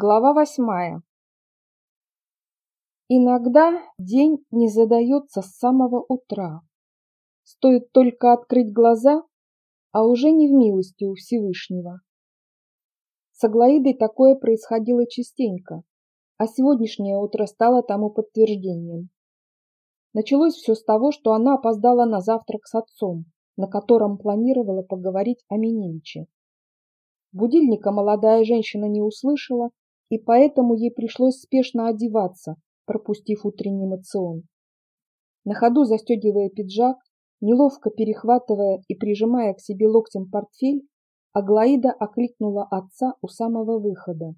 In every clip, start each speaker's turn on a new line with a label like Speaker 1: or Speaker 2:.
Speaker 1: Глава восьмая. Иногда день не задается с самого утра. Стоит только открыть глаза, а уже не в милости у Всевышнего. С Аглаидой такое происходило частенько, а сегодняшнее утро стало тому подтверждением. Началось все с того, что она опоздала на завтрак с отцом, на котором планировала поговорить о Миневиче. Будильника молодая женщина не услышала, и поэтому ей пришлось спешно одеваться, пропустив утренний мацион. На ходу застегивая пиджак, неловко перехватывая и прижимая к себе локтем портфель, Аглаида окликнула отца у самого выхода.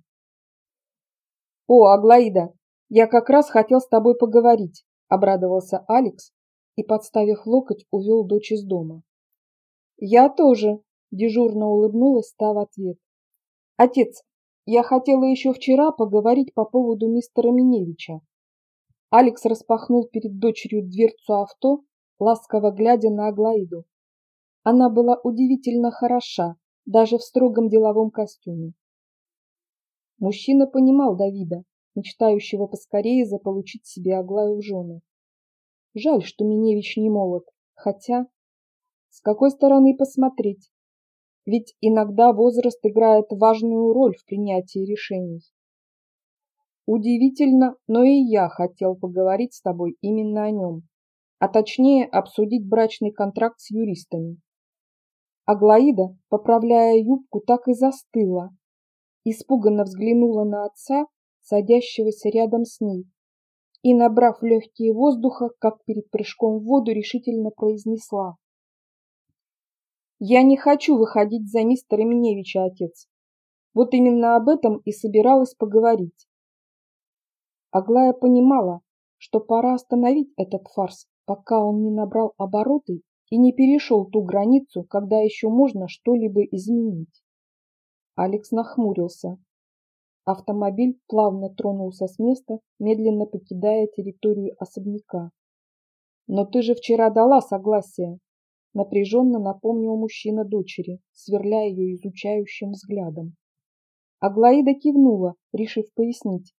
Speaker 1: «О, Аглаида, я как раз хотел с тобой поговорить», — обрадовался Алекс и, подставив локоть, увел дочь из дома. «Я тоже», Дежурно улыбнулась та в ответ. «Отец, я хотела еще вчера поговорить по поводу мистера Миневича». Алекс распахнул перед дочерью дверцу авто, ласково глядя на Аглаиду. Она была удивительно хороша, даже в строгом деловом костюме. Мужчина понимал Давида, мечтающего поскорее заполучить себе Аглаю в жены. Жаль, что Миневич не молод, хотя... С какой стороны посмотреть? Ведь иногда возраст играет важную роль в принятии решений. Удивительно, но и я хотел поговорить с тобой именно о нем, а точнее обсудить брачный контракт с юристами. Аглаида, поправляя юбку, так и застыла, испуганно взглянула на отца, садящегося рядом с ней, и, набрав легкие воздуха, как перед прыжком в воду, решительно произнесла. Я не хочу выходить за мистера Миневича, отец. Вот именно об этом и собиралась поговорить. Аглая понимала, что пора остановить этот фарс, пока он не набрал обороты и не перешел ту границу, когда еще можно что-либо изменить. Алекс нахмурился. Автомобиль плавно тронулся с места, медленно покидая территорию особняка. «Но ты же вчера дала согласие», напряженно напомнил мужчина дочери, сверляя ее изучающим взглядом. Аглаида кивнула, решив пояснить.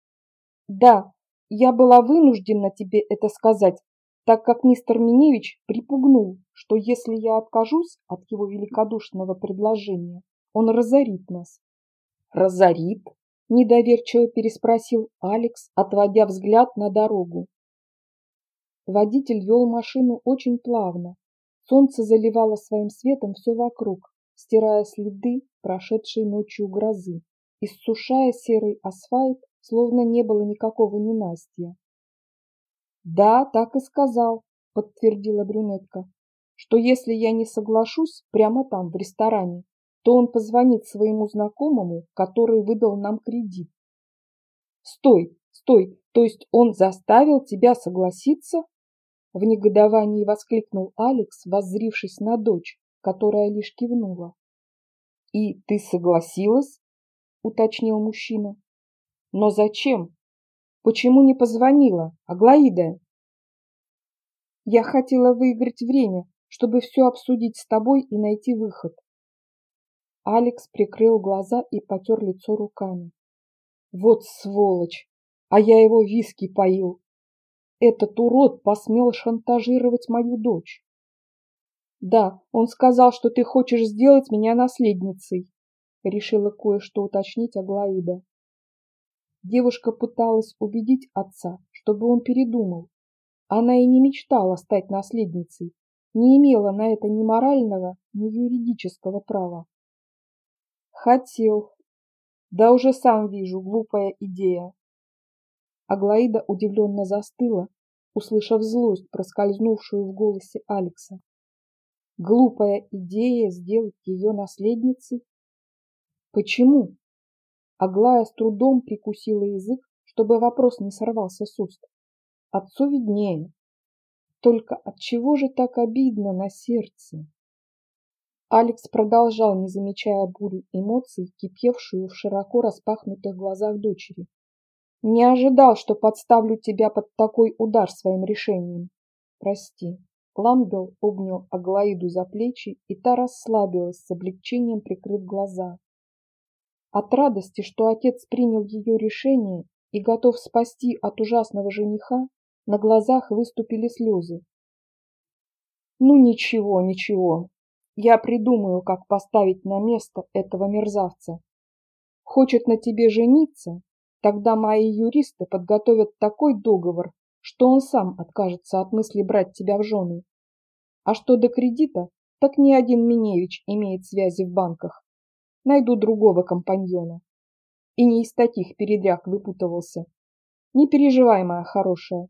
Speaker 1: «Да, я была вынуждена тебе это сказать, так как мистер Миневич припугнул, что если я откажусь от его великодушного предложения, он разорит нас». «Разорит?» – недоверчиво переспросил Алекс, отводя взгляд на дорогу. Водитель вел машину очень плавно, Солнце заливало своим светом все вокруг, стирая следы прошедшей ночью грозы, иссушая серый асфальт, словно не было никакого ненастья. «Да, так и сказал», — подтвердила брюнетка, «что если я не соглашусь прямо там, в ресторане, то он позвонит своему знакомому, который выдал нам кредит». «Стой, стой, то есть он заставил тебя согласиться?» В негодовании воскликнул Алекс, воззрившись на дочь, которая лишь кивнула. «И ты согласилась?» — уточнил мужчина. «Но зачем? Почему не позвонила, Аглаида?» «Я хотела выиграть время, чтобы все обсудить с тобой и найти выход». Алекс прикрыл глаза и потер лицо руками. «Вот сволочь! А я его виски поил!» Этот урод посмел шантажировать мою дочь. Да, он сказал, что ты хочешь сделать меня наследницей, решила кое-что уточнить Аглаида. Девушка пыталась убедить отца, чтобы он передумал. Она и не мечтала стать наследницей, не имела на это ни морального, ни юридического права. Хотел. Да уже сам вижу, глупая идея. Аглаида удивленно застыла, услышав злость, проскользнувшую в голосе Алекса. Глупая идея сделать ее наследницей? Почему? Аглая с трудом прикусила язык, чтобы вопрос не сорвался с уст. Отцу виднее. Только от чего же так обидно на сердце? Алекс продолжал, не замечая бурю эмоций, кипевшую в широко распахнутых глазах дочери. Не ожидал, что подставлю тебя под такой удар своим решением. Прости. Ламбел обнял Аглаиду за плечи, и та расслабилась с облегчением, прикрыв глаза. От радости, что отец принял ее решение и готов спасти от ужасного жениха, на глазах выступили слезы. «Ну ничего, ничего, я придумаю, как поставить на место этого мерзавца. Хочет на тебе жениться? Тогда мои юристы подготовят такой договор, что он сам откажется от мысли брать тебя в жены. А что до кредита, так ни один Миневич имеет связи в банках. Найду другого компаньона. И не из таких передряг выпутывался. Не переживай, моя хорошая.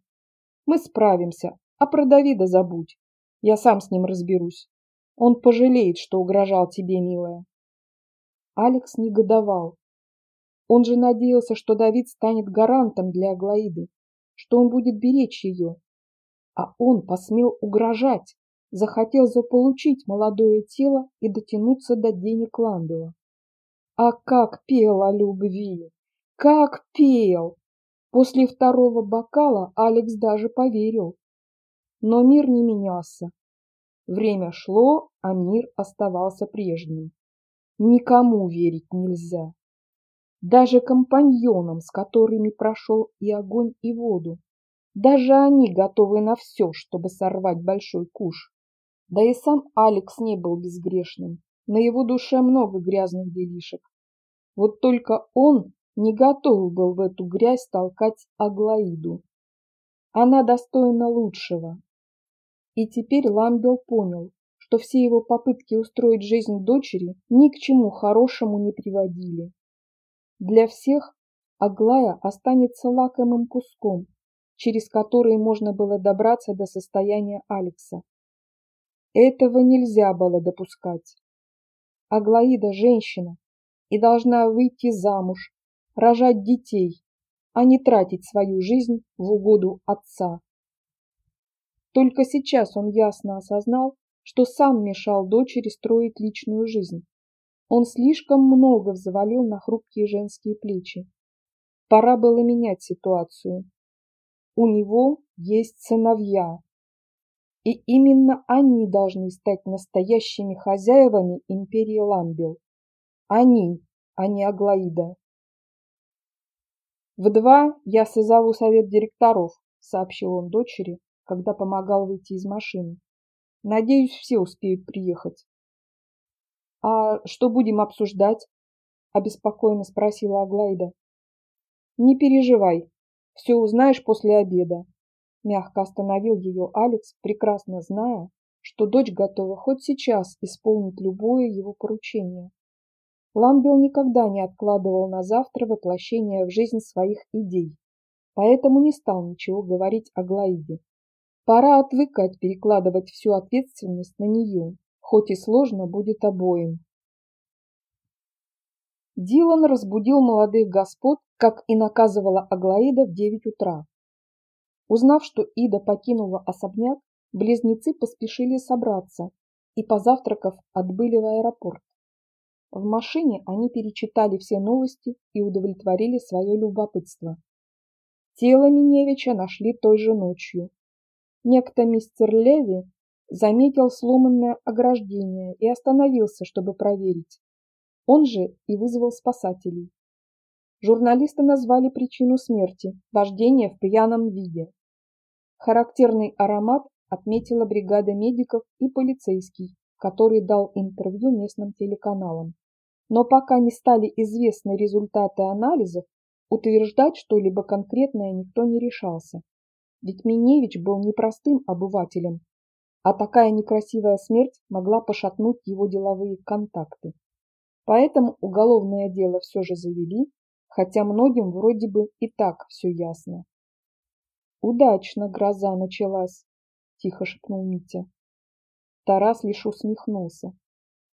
Speaker 1: Мы справимся, а про Давида забудь. Я сам с ним разберусь. Он пожалеет, что угрожал тебе, милая. Алекс негодовал. Он же надеялся, что Давид станет гарантом для Аглаиды, что он будет беречь ее. А он посмел угрожать, захотел заполучить молодое тело и дотянуться до денег Ламбела. А как пел о любви! Как пел! После второго бокала Алекс даже поверил. Но мир не менялся. Время шло, а мир оставался прежним. Никому верить нельзя. Даже компаньонам, с которыми прошел и огонь, и воду. Даже они готовы на все, чтобы сорвать большой куш. Да и сам Алекс не был безгрешным. На его душе много грязных делишек. Вот только он не готов был в эту грязь толкать Аглаиду. Она достойна лучшего, и теперь Ламбел понял, что все его попытки устроить жизнь дочери ни к чему хорошему не приводили. Для всех Аглая останется лакомым куском, через который можно было добраться до состояния Алекса. Этого нельзя было допускать. Аглаида – женщина и должна выйти замуж, рожать детей, а не тратить свою жизнь в угоду отца. Только сейчас он ясно осознал, что сам мешал дочери строить личную жизнь. Он слишком много взвалил на хрупкие женские плечи. Пора было менять ситуацию. У него есть сыновья. И именно они должны стать настоящими хозяевами империи Ламбел. Они, а не Аглаида. В два я созову совет директоров, сообщил он дочери, когда помогал выйти из машины. Надеюсь, все успеют приехать. А что будем обсуждать? Обеспокоенно спросила Аглайда. Не переживай, все узнаешь после обеда. Мягко остановил ее Алекс, прекрасно зная, что дочь готова хоть сейчас исполнить любое его поручение. Ламбел никогда не откладывал на завтра воплощение в жизнь своих идей, поэтому не стал ничего говорить о Глаиде. Пора отвыкать перекладывать всю ответственность на нее, хоть и сложно будет обоим. Дилан разбудил молодых господ, как и наказывала Аглаида в девять утра. Узнав, что Ида покинула особняк, близнецы поспешили собраться и, позавтракав, отбыли в аэропорт. В машине они перечитали все новости и удовлетворили свое любопытство. Тело Миневича нашли той же ночью, Некто мистер Леви заметил сломанное ограждение и остановился, чтобы проверить. Он же и вызвал спасателей. Журналисты назвали причину смерти – вождение в пьяном виде. Характерный аромат отметила бригада медиков и полицейский, который дал интервью местным телеканалам. Но пока не стали известны результаты анализов, утверждать что-либо конкретное никто не решался. Ведь Миневич был непростым обывателем, а такая некрасивая смерть могла пошатнуть его деловые контакты. Поэтому уголовное дело все же завели, хотя многим вроде бы и так все ясно. «Удачно гроза началась», – тихо шепнул Митя. Тарас лишь усмехнулся.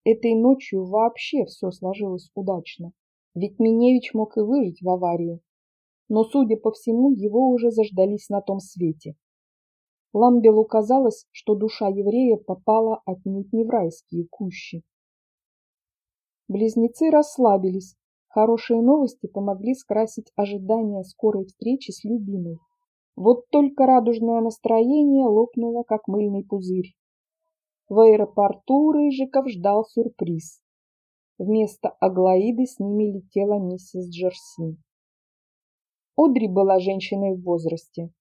Speaker 1: Этой ночью вообще все сложилось удачно, ведь Миневич мог и выжить в аварии, но, судя по всему, его уже заждались на том свете. Ламбелу казалось, что душа еврея попала отнюдь не в райские кущи. Близнецы расслабились. Хорошие новости помогли скрасить ожидание скорой встречи с любимой. Вот только радужное настроение лопнуло, как мыльный пузырь. В аэропорту Рыжиков ждал сюрприз. Вместо Аглаиды с ними летела миссис Джерси. Одри была женщиной в возрасте.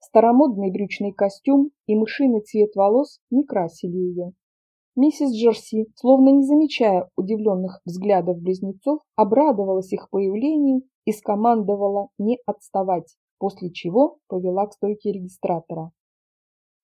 Speaker 1: Старомодный брючный костюм и мышиный цвет волос не красили ее. Миссис Джерси, словно не замечая удивленных взглядов близнецов, обрадовалась их появлению и скомандовала не отставать, после чего повела к стойке регистратора.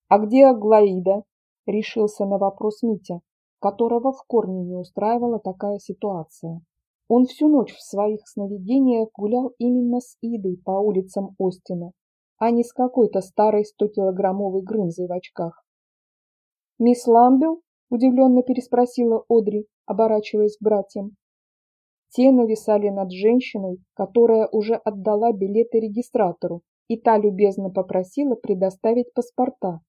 Speaker 1: «А где Аглаида?» – решился на вопрос Митя, которого в корне не устраивала такая ситуация. Он всю ночь в своих сновидениях гулял именно с Идой по улицам Остина, а не с какой-то старой 100-килограммовой грымзой в очках. «Мисс Ламбел?» – удивленно переспросила Одри, оборачиваясь к братьям. Те нависали над женщиной, которая уже отдала билеты регистратору, и та любезно попросила предоставить паспорта,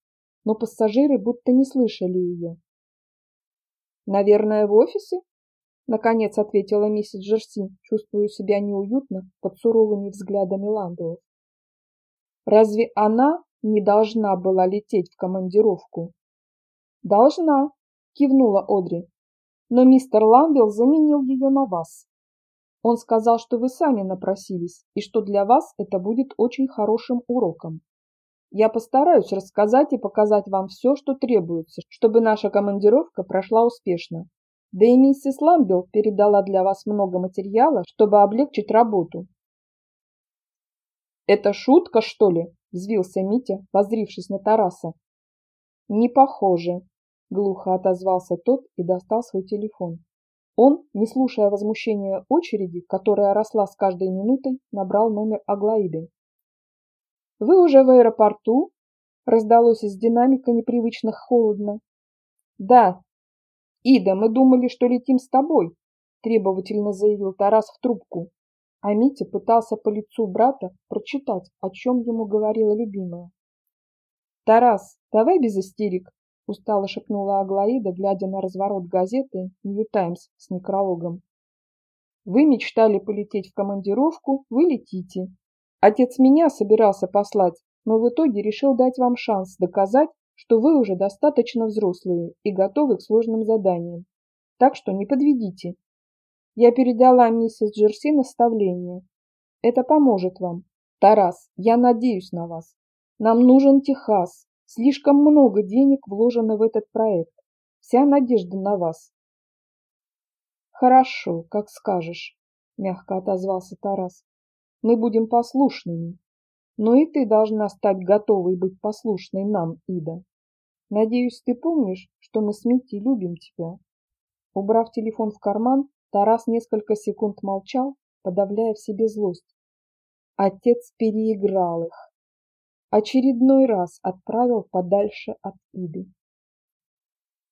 Speaker 1: но пассажиры будто не слышали ее. «Наверное, в офисе?» – наконец ответила миссис Джерси, чувствуя себя неуютно под суровыми взглядами Ландуэлл. Разве она не должна была лететь в командировку? Должна, кивнула Одри. Но мистер Ламбелл заменил ее на вас. Он сказал, что вы сами напросились и что для вас это будет очень хорошим уроком. Я постараюсь рассказать и показать вам все, что требуется, чтобы наша командировка прошла успешно. Да и миссис Ламбелл передала для вас много материала, чтобы облегчить работу. «Это шутка, что ли?» – взвился Митя, возрившись на Тараса. «Не похоже», – глухо отозвался тот и достал свой телефон. Он, не слушая возмущения очереди, которая росла с каждой минутой, набрал номер Аглаиды. «Вы уже в аэропорту?» – раздалось из динамика непривычно холодно. «Да. Ида, мы думали, что летим с тобой», – требовательно заявил Тарас в трубку а Митя пытался по лицу брата прочитать, о чем ему говорила любимая. «Тарас, давай без истерик», – устало шепнула Аглаида, глядя на разворот газеты «Нью Таймс» с некрологом. «Вы мечтали полететь в командировку, вы летите. Отец меня собирался послать, но в итоге решил дать вам шанс доказать, что вы уже достаточно взрослые и готовы к сложным заданиям. Так что не подведите. Я передала миссис Джерси наставление. Это поможет вам. Тарас, я надеюсь на вас. Нам нужен Техас. Слишком много денег вложено в этот проект. Вся надежда на вас. Хорошо, как скажешь, мягко отозвался Тарас. Мы будем послушными. Но и ты должна стать готовой быть послушной нам, Ида. Надеюсь, ты помнишь, что мы с Митти любим тебя. Убрав телефон в карман, Тарас несколько секунд молчал, подавляя в себе злость. Отец переиграл их. Очередной раз отправил подальше от Иды.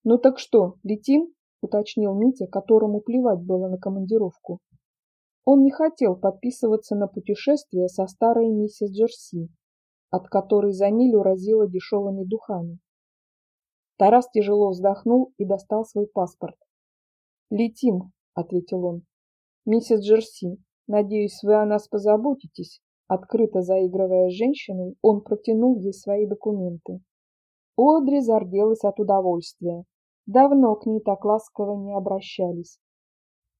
Speaker 1: «Ну так что, летим?» – уточнил Митя, которому плевать было на командировку. Он не хотел подписываться на путешествие со старой миссис Джерси, от которой за милю разило дешевыми духами. Тарас тяжело вздохнул и достал свой паспорт. «Летим», ответил он. Миссис Джерси, надеюсь, вы о нас позаботитесь. Открыто заигрывая с женщиной, он протянул ей свои документы. Одри зарделась от удовольствия. Давно к ней так ласково не обращались.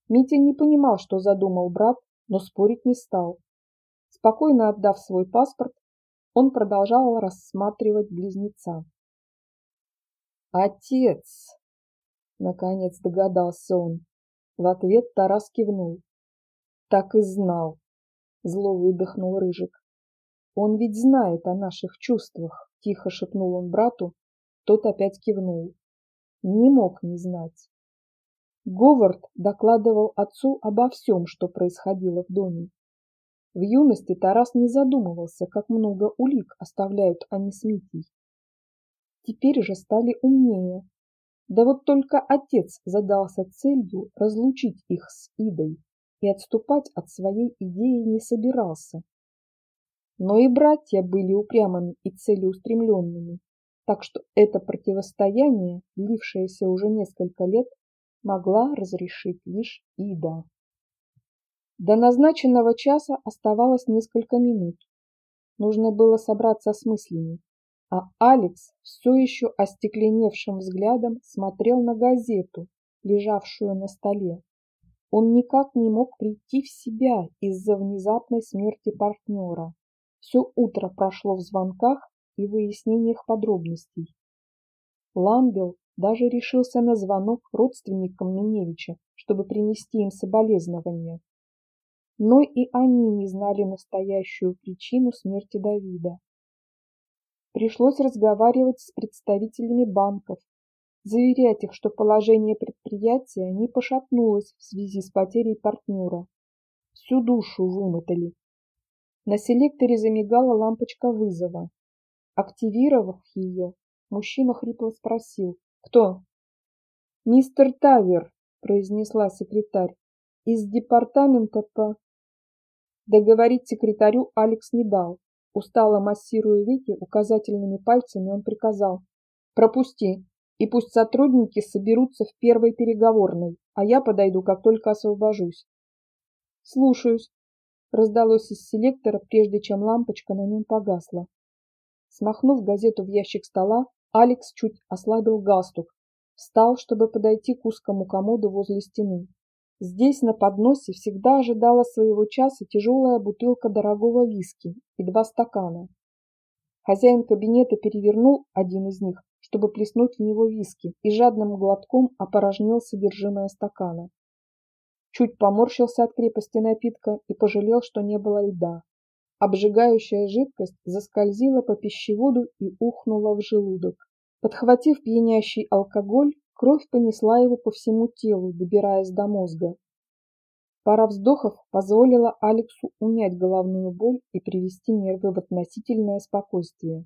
Speaker 1: Митя не понимал, что задумал брат, но спорить не стал. Спокойно отдав свой паспорт, он продолжал рассматривать близнеца. «Отец!» — наконец догадался он. В ответ Тарас кивнул. Так и знал. Зло выдохнул Рыжик. Он ведь знает о наших чувствах, тихо шепнул он брату. Тот опять кивнул. Не мог не знать. Говард докладывал отцу обо всем, что происходило в доме. В юности Тарас не задумывался, как много улик оставляют они с Митей. Теперь же стали умнее, да вот только отец задался целью разлучить их с Идой и отступать от своей идеи не собирался. Но и братья были упрямыми и целеустремленными, так что это противостояние, длившееся уже несколько лет, могла разрешить лишь Ида. До назначенного часа оставалось несколько минут. Нужно было собраться с мыслями, а Алекс все еще остекленевшим взглядом смотрел на газету, лежавшую на столе. Он никак не мог прийти в себя из-за внезапной смерти партнера. Все утро прошло в звонках и выяснениях подробностей. Ламбел даже решился на звонок родственникам Миневича, чтобы принести им соболезнования. Но и они не знали настоящую причину смерти Давида. Пришлось разговаривать с представителями банков, заверять их, что положение предприятия не пошатнулось в связи с потерей партнера. Всю душу вымотали. На селекторе замигала лампочка вызова. Активировав ее, мужчина хрипло спросил «Кто?» «Мистер Тавер», — произнесла секретарь, — «из департамента по...» Договорить секретарю Алекс не дал. Устало массируя веки, указательными пальцами он приказал «Пропусти, и пусть сотрудники соберутся в первой переговорной, а я подойду, как только освобожусь». «Слушаюсь», — раздалось из селектора, прежде чем лампочка на нем погасла. Смахнув газету в ящик стола, Алекс чуть ослабил галстук, встал, чтобы подойти к узкому комоду возле стены. Здесь на подносе всегда ожидала своего часа тяжелая бутылка дорогого виски и два стакана. Хозяин кабинета перевернул один из них, чтобы плеснуть в него виски, и жадным глотком опорожнил содержимое стакана. Чуть поморщился от крепости напитка и пожалел, что не было льда. Обжигающая жидкость заскользила по пищеводу и ухнула в желудок. Подхватив пьянящий алкоголь, Кровь понесла его по всему телу, добираясь до мозга. Пара вздохов позволила Алексу унять головную боль и привести нервы в относительное спокойствие.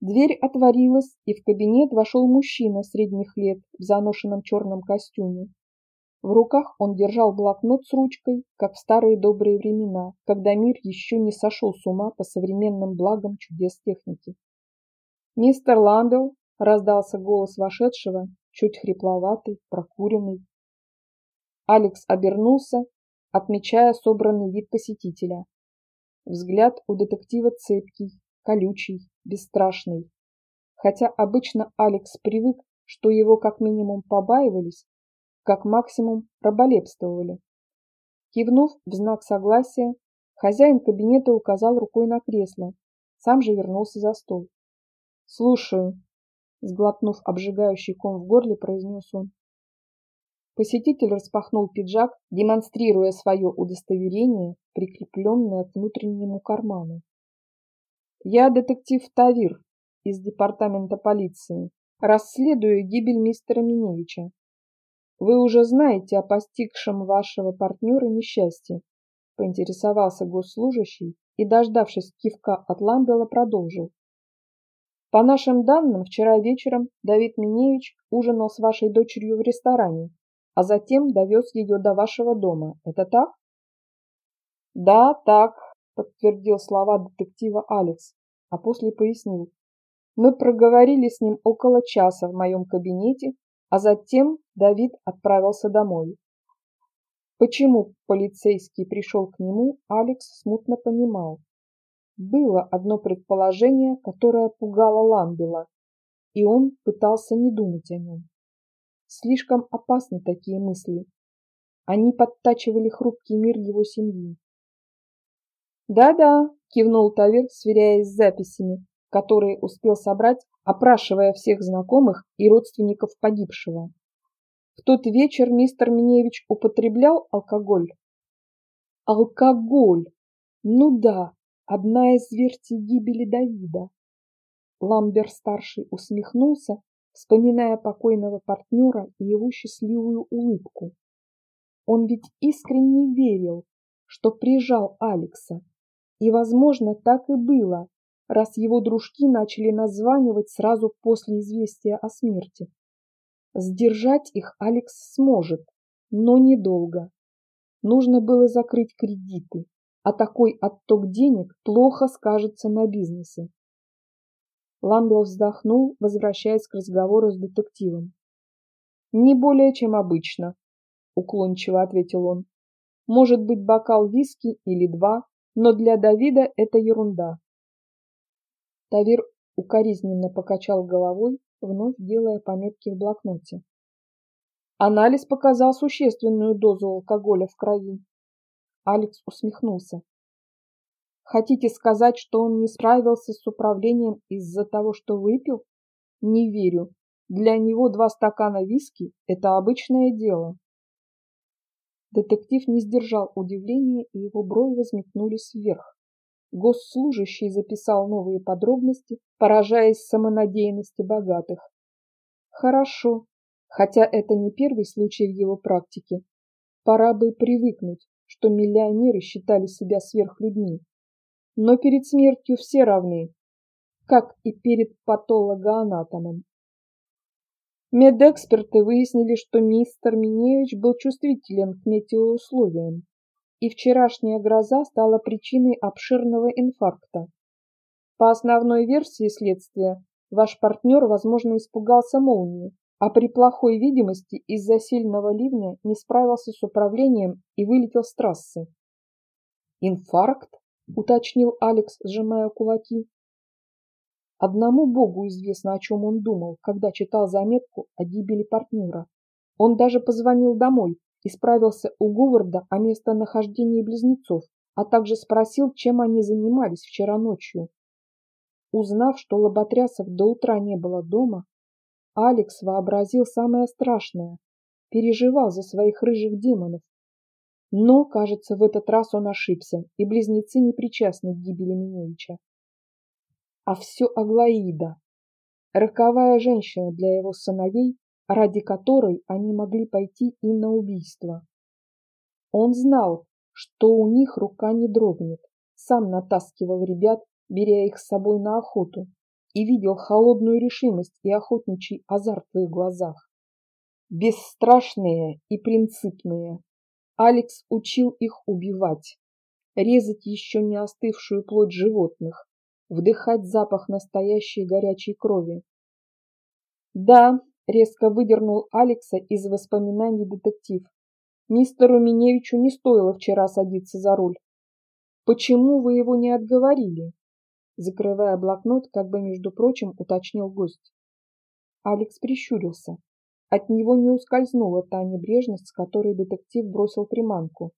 Speaker 1: Дверь отворилась, и в кабинет вошел мужчина средних лет в заношенном черном костюме. В руках он держал блокнот с ручкой, как в старые добрые времена, когда мир еще не сошел с ума по современным благам чудес техники. «Мистер Ламбелл, Раздался голос вошедшего, чуть хрипловатый, прокуренный. Алекс обернулся, отмечая собранный вид посетителя. Взгляд у детектива цепкий, колючий, бесстрашный. Хотя обычно Алекс привык, что его как минимум побаивались, как максимум раболепствовали. Кивнув в знак согласия, хозяин кабинета указал рукой на кресло, сам же вернулся за стол. «Слушаю», Сглотнув обжигающий ком в горле, произнес он. Посетитель распахнул пиджак, демонстрируя свое удостоверение, прикрепленное к внутреннему карману. «Я детектив Тавир из департамента полиции. Расследую гибель мистера Миневича. Вы уже знаете о постигшем вашего партнера несчастье», поинтересовался госслужащий и, дождавшись кивка от Ламбела, продолжил. По нашим данным, вчера вечером Давид Миневич ужинал с вашей дочерью в ресторане, а затем довез ее до вашего дома. Это так? Да, так, подтвердил слова детектива Алекс, а после пояснил. Мы проговорили с ним около часа в моем кабинете, а затем Давид отправился домой. Почему полицейский пришел к нему, Алекс смутно понимал. Было одно предположение, которое пугало Ламбела, и он пытался не думать о нем. Слишком опасны такие мысли. Они подтачивали хрупкий мир его семьи. «Да-да», – кивнул Тавер, сверяясь с записями, которые успел собрать, опрашивая всех знакомых и родственников погибшего. В тот вечер мистер Миневич употреблял алкоголь. Алкоголь! Ну да, одна из вертий гибели Давида. Ламбер-старший усмехнулся, вспоминая покойного партнера и его счастливую улыбку. Он ведь искренне верил, что прижал Алекса. И, возможно, так и было, раз его дружки начали названивать сразу после известия о смерти. Сдержать их Алекс сможет, но недолго. Нужно было закрыть кредиты а такой отток денег плохо скажется на бизнесе. Ламбел вздохнул, возвращаясь к разговору с детективом. «Не более, чем обычно», — уклончиво ответил он. «Может быть, бокал виски или два, но для Давида это ерунда». Тавир укоризненно покачал головой, вновь делая пометки в блокноте. Анализ показал существенную дозу алкоголя в крови. Алекс усмехнулся. Хотите сказать, что он не справился с управлением из-за того, что выпил? Не верю. Для него два стакана виски – это обычное дело. Детектив не сдержал удивления, и его брови взметнулись вверх. Госслужащий записал новые подробности, поражаясь самонадеянности богатых. Хорошо, хотя это не первый случай в его практике. Пора бы привыкнуть, что миллионеры считали себя сверхлюдьми. Но перед смертью все равны, как и перед патологоанатомом. Медэксперты выяснили, что мистер Миневич был чувствителен к метеоусловиям, и вчерашняя гроза стала причиной обширного инфаркта. По основной версии следствия, ваш партнер, возможно, испугался молнии, а при плохой видимости из-за сильного ливня не справился с управлением и вылетел с трассы. «Инфаркт?» – уточнил Алекс, сжимая кулаки. Одному Богу известно, о чем он думал, когда читал заметку о гибели партнера. Он даже позвонил домой и справился у Говарда о местонахождении близнецов, а также спросил, чем они занимались вчера ночью. Узнав, что Лоботрясов до утра не было дома, Алекс вообразил самое страшное, переживал за своих рыжих демонов. Но, кажется, в этот раз он ошибся, и близнецы не причастны к гибели Миневича а все Аглаида, роковая женщина для его сыновей, ради которой они могли пойти и на убийство. Он знал, что у них рука не дрогнет, сам натаскивал ребят, беря их с собой на охоту, и видел холодную решимость и охотничий азарт в их глазах. Бесстрашные и принципные, Алекс учил их убивать, резать еще не остывшую плоть животных, вдыхать запах настоящей горячей крови. Да, резко выдернул Алекса из воспоминаний детектив. Мистеру Миневичу не стоило вчера садиться за руль. Почему вы его не отговорили? Закрывая блокнот, как бы между прочим, уточнил гость. Алекс прищурился. От него не ускользнула та небрежность, с которой детектив бросил приманку.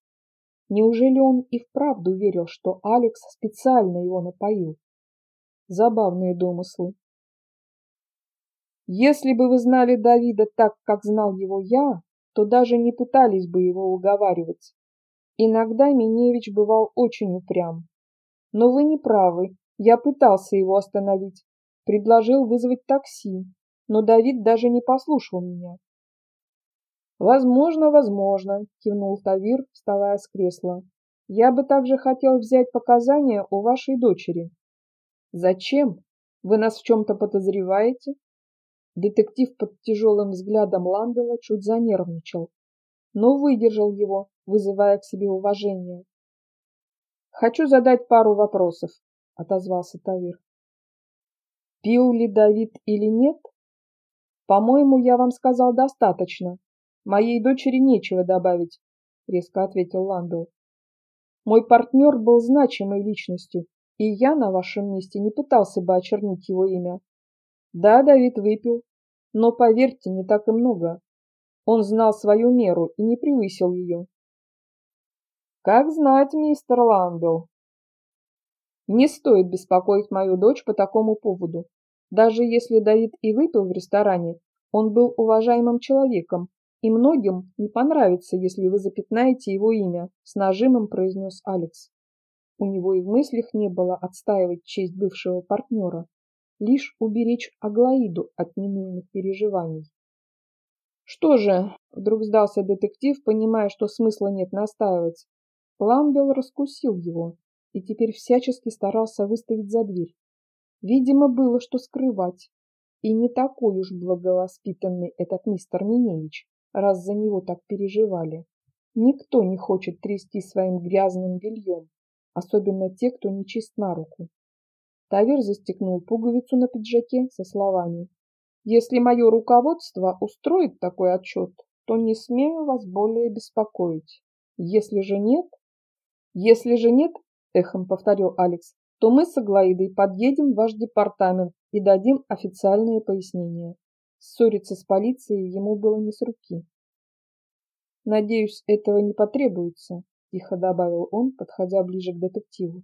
Speaker 1: Неужели он и вправду верил, что Алекс специально его напоил? Забавные домыслы. Если бы вы знали Давида так, как знал его я, то даже не пытались бы его уговаривать. Иногда Миневич бывал очень упрям. Но вы не правы, я пытался его остановить, предложил вызвать такси, но Давид даже не послушал меня. «Возможно, возможно», – кивнул Тавир, вставая с кресла. «Я бы также хотел взять показания у вашей дочери». Зачем? Вы нас в чем-то подозреваете? Детектив под тяжелым взглядом Ламбела чуть занервничал, но выдержал его, вызывая к себе уважение. «Хочу задать пару вопросов», — отозвался Тавир. «Пил ли Давид или нет? По-моему, я вам сказал достаточно. Моей дочери нечего добавить», — резко ответил Ламбел. «Мой партнер был значимой личностью, и я на вашем месте не пытался бы очернить его имя. Да, Давид выпил, но, поверьте, не так и много. Он знал свою меру и не превысил ее. Как знать, мистер Ламбел. Не стоит беспокоить мою дочь по такому поводу. Даже если Давид и выпил в ресторане, он был уважаемым человеком, и многим не понравится, если вы запятнаете его имя, с нажимом произнес Алекс. У него и в мыслях не было отстаивать честь бывшего партнера, лишь уберечь Аглаиду от ненужных переживаний. Что же, вдруг сдался детектив, понимая, что смысла нет настаивать. Ламбел раскусил его и теперь всячески старался выставить за дверь. Видимо, было что скрывать. И не такой уж благовоспитанный этот мистер Миневич, раз за него так переживали. Никто не хочет трясти своим грязным бельем, особенно те, кто не чист на руку. Тавер застегнул пуговицу на пиджаке со словами «Если мое руководство устроит такой отчет, то не смею вас более беспокоить. Если же нет...» «Если же нет, — эхом повторил Алекс, — то мы с Аглаидой подъедем в ваш департамент и дадим официальные пояснения». Ссориться с полицией ему было не с руки. Надеюсь, этого не потребуется, тихо добавил он, подходя ближе к детективу.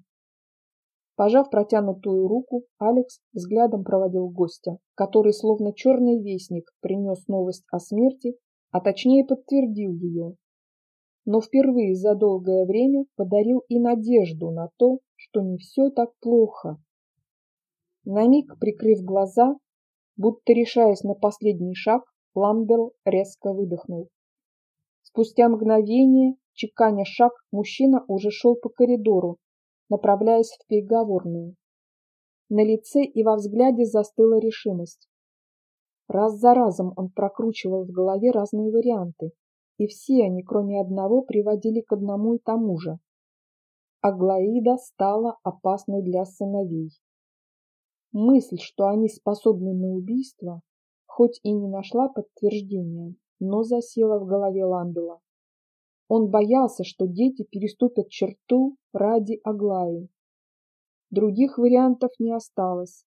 Speaker 1: Пожав протянутую руку, Алекс взглядом проводил гостя, который словно черный вестник принес новость о смерти, а точнее подтвердил ее. Но впервые за долгое время подарил и надежду на то, что не все так плохо. На миг прикрыв глаза, будто решаясь на последний шаг, Ламбел резко выдохнул. Спустя мгновение, чеканя шаг, мужчина уже шел по коридору, направляясь в переговорную. На лице и во взгляде застыла решимость. Раз за разом он прокручивал в голове разные варианты, и все они, кроме одного, приводили к одному и тому же. Аглаида стала опасной для сыновей. Мысль, что они способны на убийство, хоть и не нашла подтверждения, но засела в голове Ламбела. Он боялся, что дети переступят черту ради Аглаи. Других вариантов не осталось.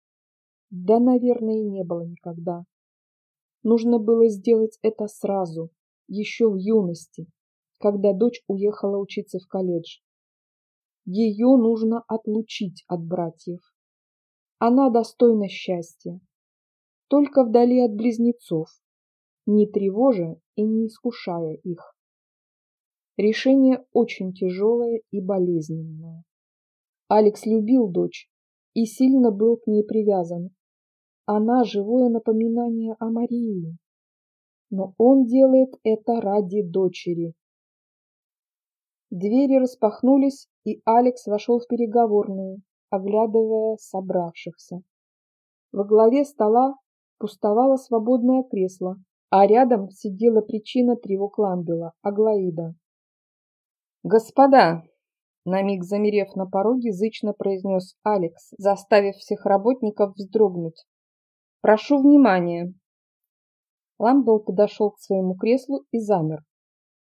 Speaker 1: Да, наверное, и не было никогда. Нужно было сделать это сразу, еще в юности, когда дочь уехала учиться в колледж. Ее нужно отлучить от братьев. Она достойна счастья. Только вдали от близнецов, не тревожа и не искушая их. Решение очень тяжелое и болезненное. Алекс любил дочь и сильно был к ней привязан. Она живое напоминание о Марии. Но он делает это ради дочери. Двери распахнулись, и Алекс вошел в переговорную, оглядывая собравшихся. Во главе стола пустовало свободное кресло, а рядом сидела причина тревог Ламбела, Аглаида. «Господа!» — на миг замерев на пороге, зычно произнес Алекс, заставив всех работников вздрогнуть. «Прошу внимания!» Ламбел подошел к своему креслу и замер.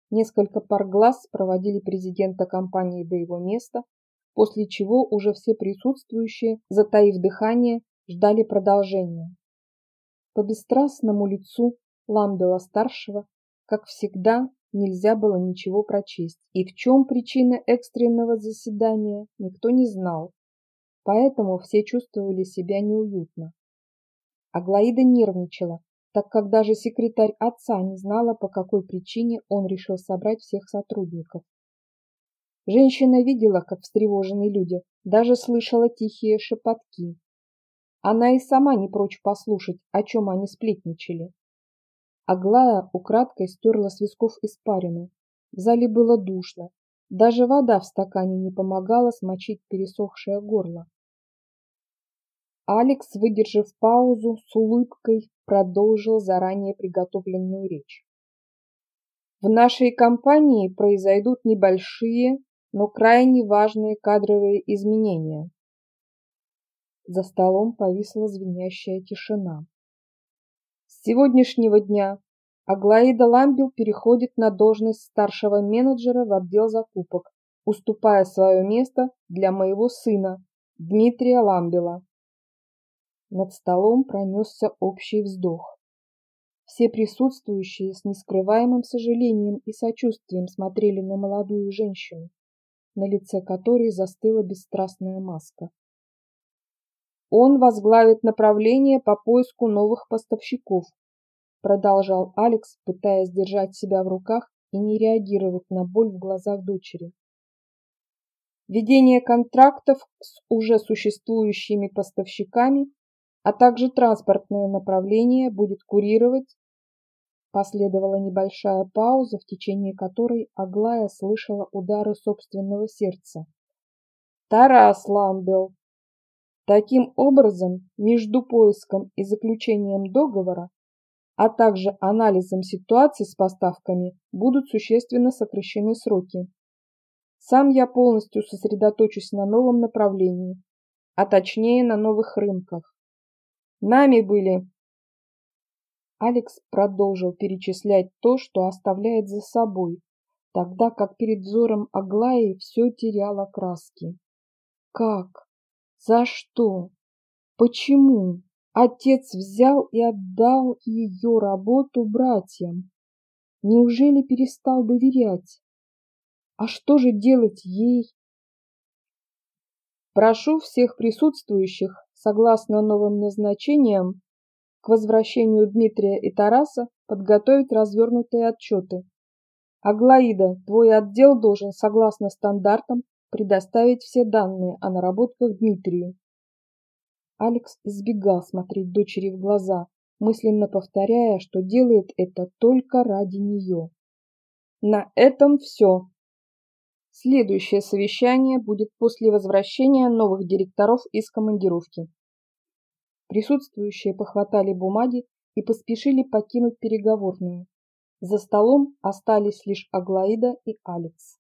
Speaker 1: Несколько пар глаз проводили президента компании до его места, после чего уже все присутствующие, затаив дыхание, ждали продолжения. По бесстрастному лицу Ламбела-старшего, как всегда, нельзя было ничего прочесть, и в чем причина экстренного заседания, никто не знал, поэтому все чувствовали себя неуютно. Аглаида нервничала, так как даже секретарь отца не знала, по какой причине он решил собрать всех сотрудников. Женщина видела, как встревожены люди, даже слышала тихие шепотки. Она и сама не прочь послушать, о чем они сплетничали. Аглая украдкой стерла с висков испарину. В зале было душно. Даже вода в стакане не помогала смочить пересохшее горло. Алекс, выдержав паузу, с улыбкой продолжил заранее приготовленную речь. В нашей компании произойдут небольшие, но крайне важные кадровые изменения. За столом повисла звенящая тишина. С сегодняшнего дня Аглаида Ламбел переходит на должность старшего менеджера в отдел закупок, уступая свое место для моего сына, Дмитрия Ламбела. Над столом пронесся общий вздох. Все присутствующие с нескрываемым сожалением и сочувствием смотрели на молодую женщину, на лице которой застыла бесстрастная маска. Он возглавит направление по поиску новых поставщиков, продолжал Алекс, пытаясь держать себя в руках и не реагировать на боль в глазах дочери. Ведение контрактов с уже существующими поставщиками, а также транспортное направление будет курировать Последовала небольшая пауза, в течение которой Аглая слышала удары собственного сердца. Тарас Ламбел, Таким образом, между поиском и заключением договора, а также анализом ситуации с поставками будут существенно сокращены сроки. Сам я полностью сосредоточусь на новом направлении, а точнее на новых рынках. Нами были... Алекс продолжил перечислять то, что оставляет за собой, тогда как перед взором Аглаи все теряло краски. Как? За что? Почему отец взял и отдал ее работу братьям? Неужели перестал доверять? А что же делать ей? Прошу всех присутствующих, согласно новым назначениям, к возвращению Дмитрия и Тараса подготовить развернутые отчеты. Аглаида, твой отдел должен, согласно стандартам, предоставить все данные о наработках Дмитрию. Алекс избегал смотреть дочери в глаза, мысленно повторяя, что делает это только ради нее. На этом все. Следующее совещание будет после возвращения новых директоров из командировки. Присутствующие похватали бумаги и поспешили покинуть переговорную. За столом остались лишь Аглаида и Алекс.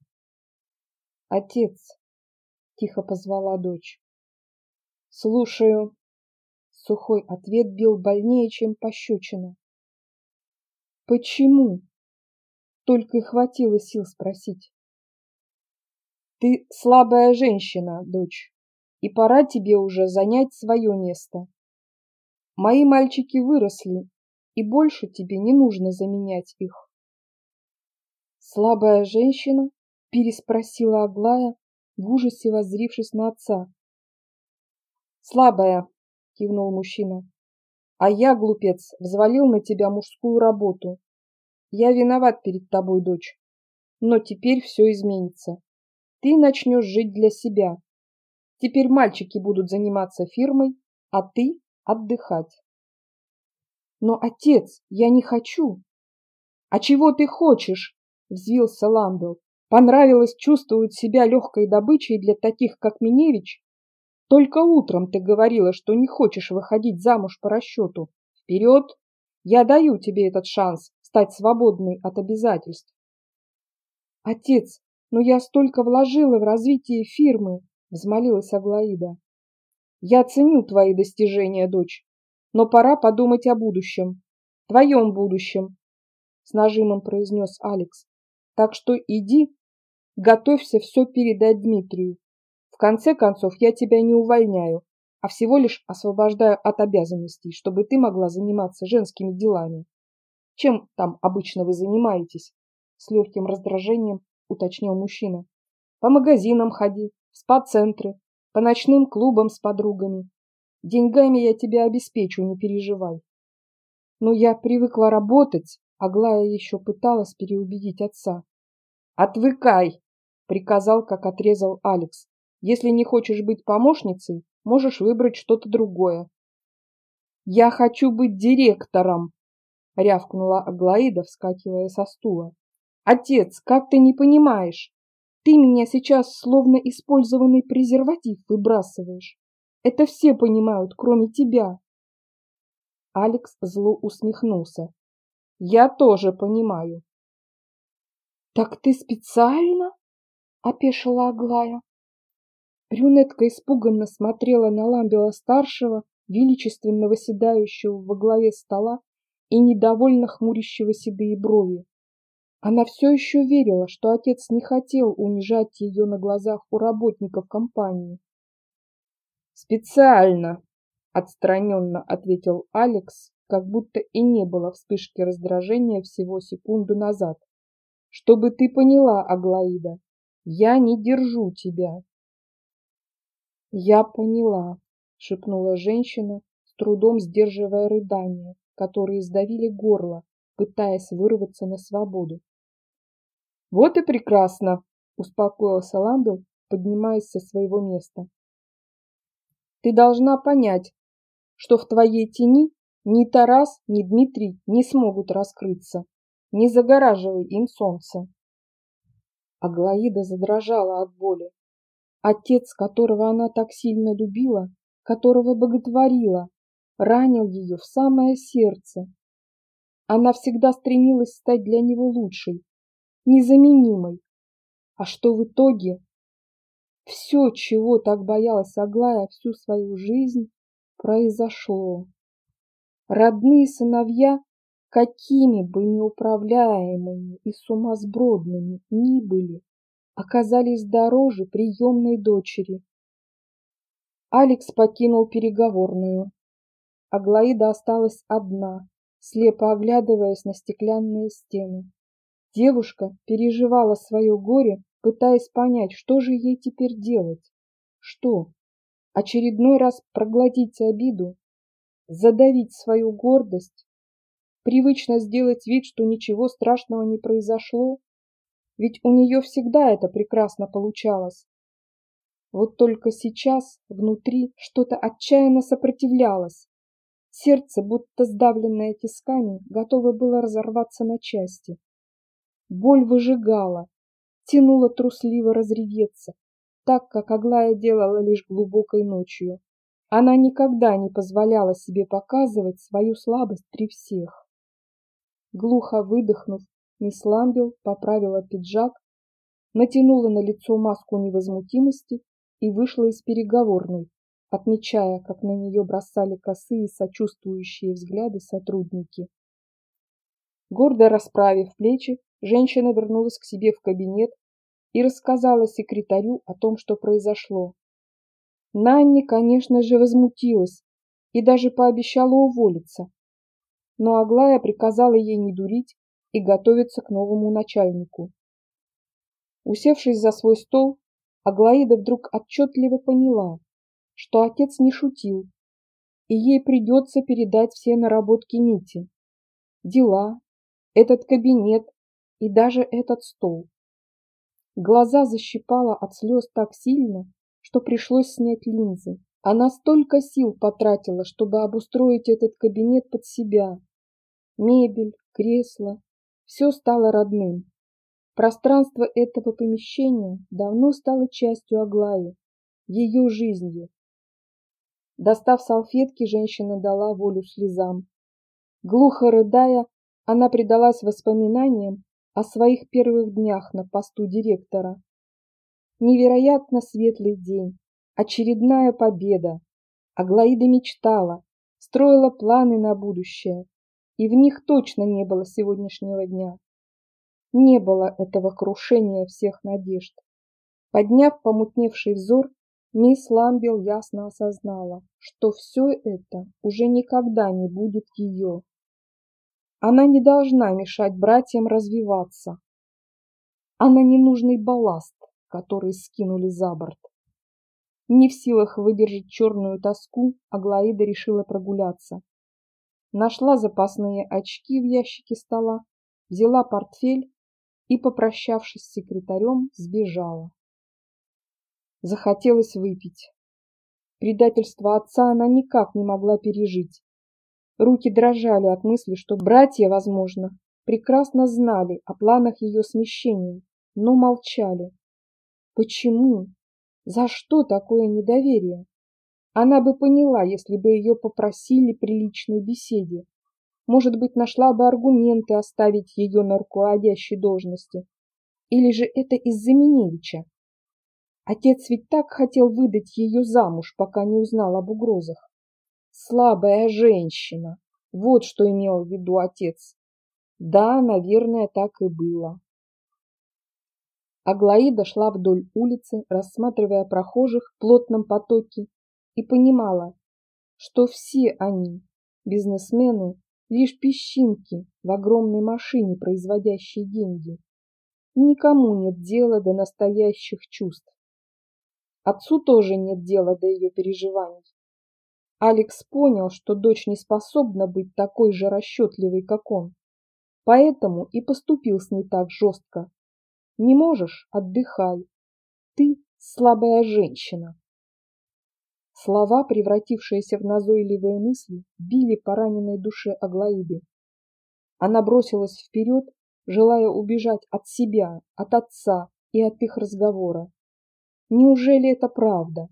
Speaker 1: «Отец!» – тихо позвала дочь. «Слушаю». Сухой ответ бил больнее, чем пощечина. «Почему?» Только и хватило сил спросить. «Ты слабая женщина, дочь, и пора тебе уже занять свое место. Мои мальчики выросли, и больше тебе не нужно заменять их». «Слабая женщина?» – переспросила Аглая, в ужасе воззрившись на отца. «Слабая», – кивнул мужчина. «А я, глупец, взвалил на тебя мужскую работу. Я виноват перед тобой, дочь. Но теперь все изменится. Ты начнешь жить для себя. Теперь мальчики будут заниматься фирмой, а ты отдыхать». «Но, отец, я не хочу». «А чего ты хочешь?» – взвился Ламбел. Понравилось чувствовать себя легкой добычей для таких, как Миневич? Только утром ты говорила, что не хочешь выходить замуж по расчету. Вперед! Я даю тебе этот шанс стать свободной от обязательств. Отец, но я столько вложила в развитие фирмы, взмолилась Аглаида. Я ценю твои достижения, дочь, но пора подумать о будущем. Твоем будущем, с нажимом произнес Алекс. Так что иди Готовься все передать Дмитрию. В конце концов, я тебя не увольняю, а всего лишь освобождаю от обязанностей, чтобы ты могла заниматься женскими делами. Чем там обычно вы занимаетесь? С легким раздражением уточнил мужчина. По магазинам ходи, в спа-центры, по ночным клубам с подругами. Деньгами я тебя обеспечу, не переживай. Но я привыкла работать, Аглая еще пыталась переубедить отца. Отвыкай, приказал, как отрезал Алекс. Если не хочешь быть помощницей, можешь выбрать что-то другое. Я хочу быть директором, рявкнула Аглаида, вскакивая со стула. Отец, как ты не понимаешь? Ты меня сейчас словно использованный презерватив выбрасываешь. Это все понимают, кроме тебя. Алекс зло усмехнулся. Я тоже понимаю. Так ты специально? опешила Аглая. Брюнетка испуганно смотрела на Ламбела-старшего, величественно восседающего во главе стола и недовольно хмурящего седые брови. Она все еще верила, что отец не хотел унижать ее на глазах у работников компании. «Специально», — отстраненно ответил Алекс, как будто и не было вспышки раздражения всего секунду назад. «Чтобы ты поняла, Аглаида, я не держу тебя. Я поняла, шепнула женщина, с трудом сдерживая рыдания, которые сдавили горло, пытаясь вырваться на свободу. Вот и прекрасно, успокоился Ламбел, поднимаясь со своего места. Ты должна понять, что в твоей тени ни Тарас, ни Дмитрий не смогут раскрыться. Не загораживай им солнце. Аглаида задрожала от боли. Отец, которого она так сильно любила, которого боготворила, ранил ее в самое сердце. Она всегда стремилась стать для него лучшей, незаменимой. А что в итоге? Все, чего так боялась Аглая всю свою жизнь, произошло. Родные сыновья какими бы неуправляемыми и сумасбродными ни были, оказались дороже приемной дочери. Алекс покинул переговорную. Аглаида осталась одна, слепо оглядываясь на стеклянные стены. Девушка переживала свое горе, пытаясь понять, что же ей теперь делать. Что? Очередной раз проглотить обиду? Задавить свою гордость? Привычно сделать вид, что ничего страшного не произошло? Ведь у нее всегда это прекрасно получалось. Вот только сейчас внутри что-то отчаянно сопротивлялось. Сердце, будто сдавленное тисками, готово было разорваться на части. Боль выжигала, тянула трусливо разреветься, так, как Аглая делала лишь глубокой ночью. Она никогда не позволяла себе показывать свою слабость при всех. Глухо выдохнув, мисс Ламбел поправила пиджак, натянула на лицо маску невозмутимости и вышла из переговорной, отмечая, как на нее бросали косые сочувствующие взгляды сотрудники. Гордо расправив плечи, женщина вернулась к себе в кабинет и рассказала секретарю о том, что произошло. Нанни, конечно же, возмутилась и даже пообещала уволиться. Но Аглая приказала ей не дурить и готовиться к новому начальнику. Усевшись за свой стол, Аглаида вдруг отчетливо поняла, что отец не шутил, и ей придется передать все наработки Мити. Дела, этот кабинет и даже этот стол. Глаза защипала от слез так сильно, что пришлось снять линзы. Она столько сил потратила, чтобы обустроить этот кабинет под себя. Мебель, кресло, все стало родным. Пространство этого помещения давно стало частью Аглаи, ее жизнью. Достав салфетки, женщина дала волю слезам. Глухо рыдая, она предалась воспоминаниям о своих первых днях на посту директора. Невероятно светлый день, очередная победа. Аглаида мечтала, строила планы на будущее, и в них точно не было сегодняшнего дня. Не было этого крушения всех надежд. Подняв помутневший взор, мисс Ламбел ясно осознала, что все это уже никогда не будет ее. Она не должна мешать братьям развиваться. Она ненужный балласт, который скинули за борт. Не в силах выдержать черную тоску, Аглаида решила прогуляться. Нашла запасные очки в ящике стола, взяла портфель и, попрощавшись с секретарем, сбежала. Захотелось выпить. Предательство отца она никак не могла пережить. Руки дрожали от мысли, что братья, возможно, прекрасно знали о планах ее смещения, но молчали. Почему? За что такое недоверие? Она бы поняла, если бы ее попросили при личной беседе. Может быть, нашла бы аргументы оставить ее на руководящей должности. Или же это из-за Миневича? Отец ведь так хотел выдать ее замуж, пока не узнал об угрозах. Слабая женщина. Вот что имел в виду отец. Да, наверное, так и было. Аглаида шла вдоль улицы, рассматривая прохожих в плотном потоке, и понимала, что все они, бизнесмены, лишь песчинки в огромной машине, производящей деньги. Никому нет дела до настоящих чувств. Отцу тоже нет дела до ее переживаний. Алекс понял, что дочь не способна быть такой же расчетливой, как он. Поэтому и поступил с ней так жестко. Не можешь – отдыхай. Ты слабая женщина. Слова, превратившиеся в назойливые мысли, били по раненой душе Аглаиды. Она бросилась вперед, желая убежать от себя, от отца и от их разговора. Неужели это правда?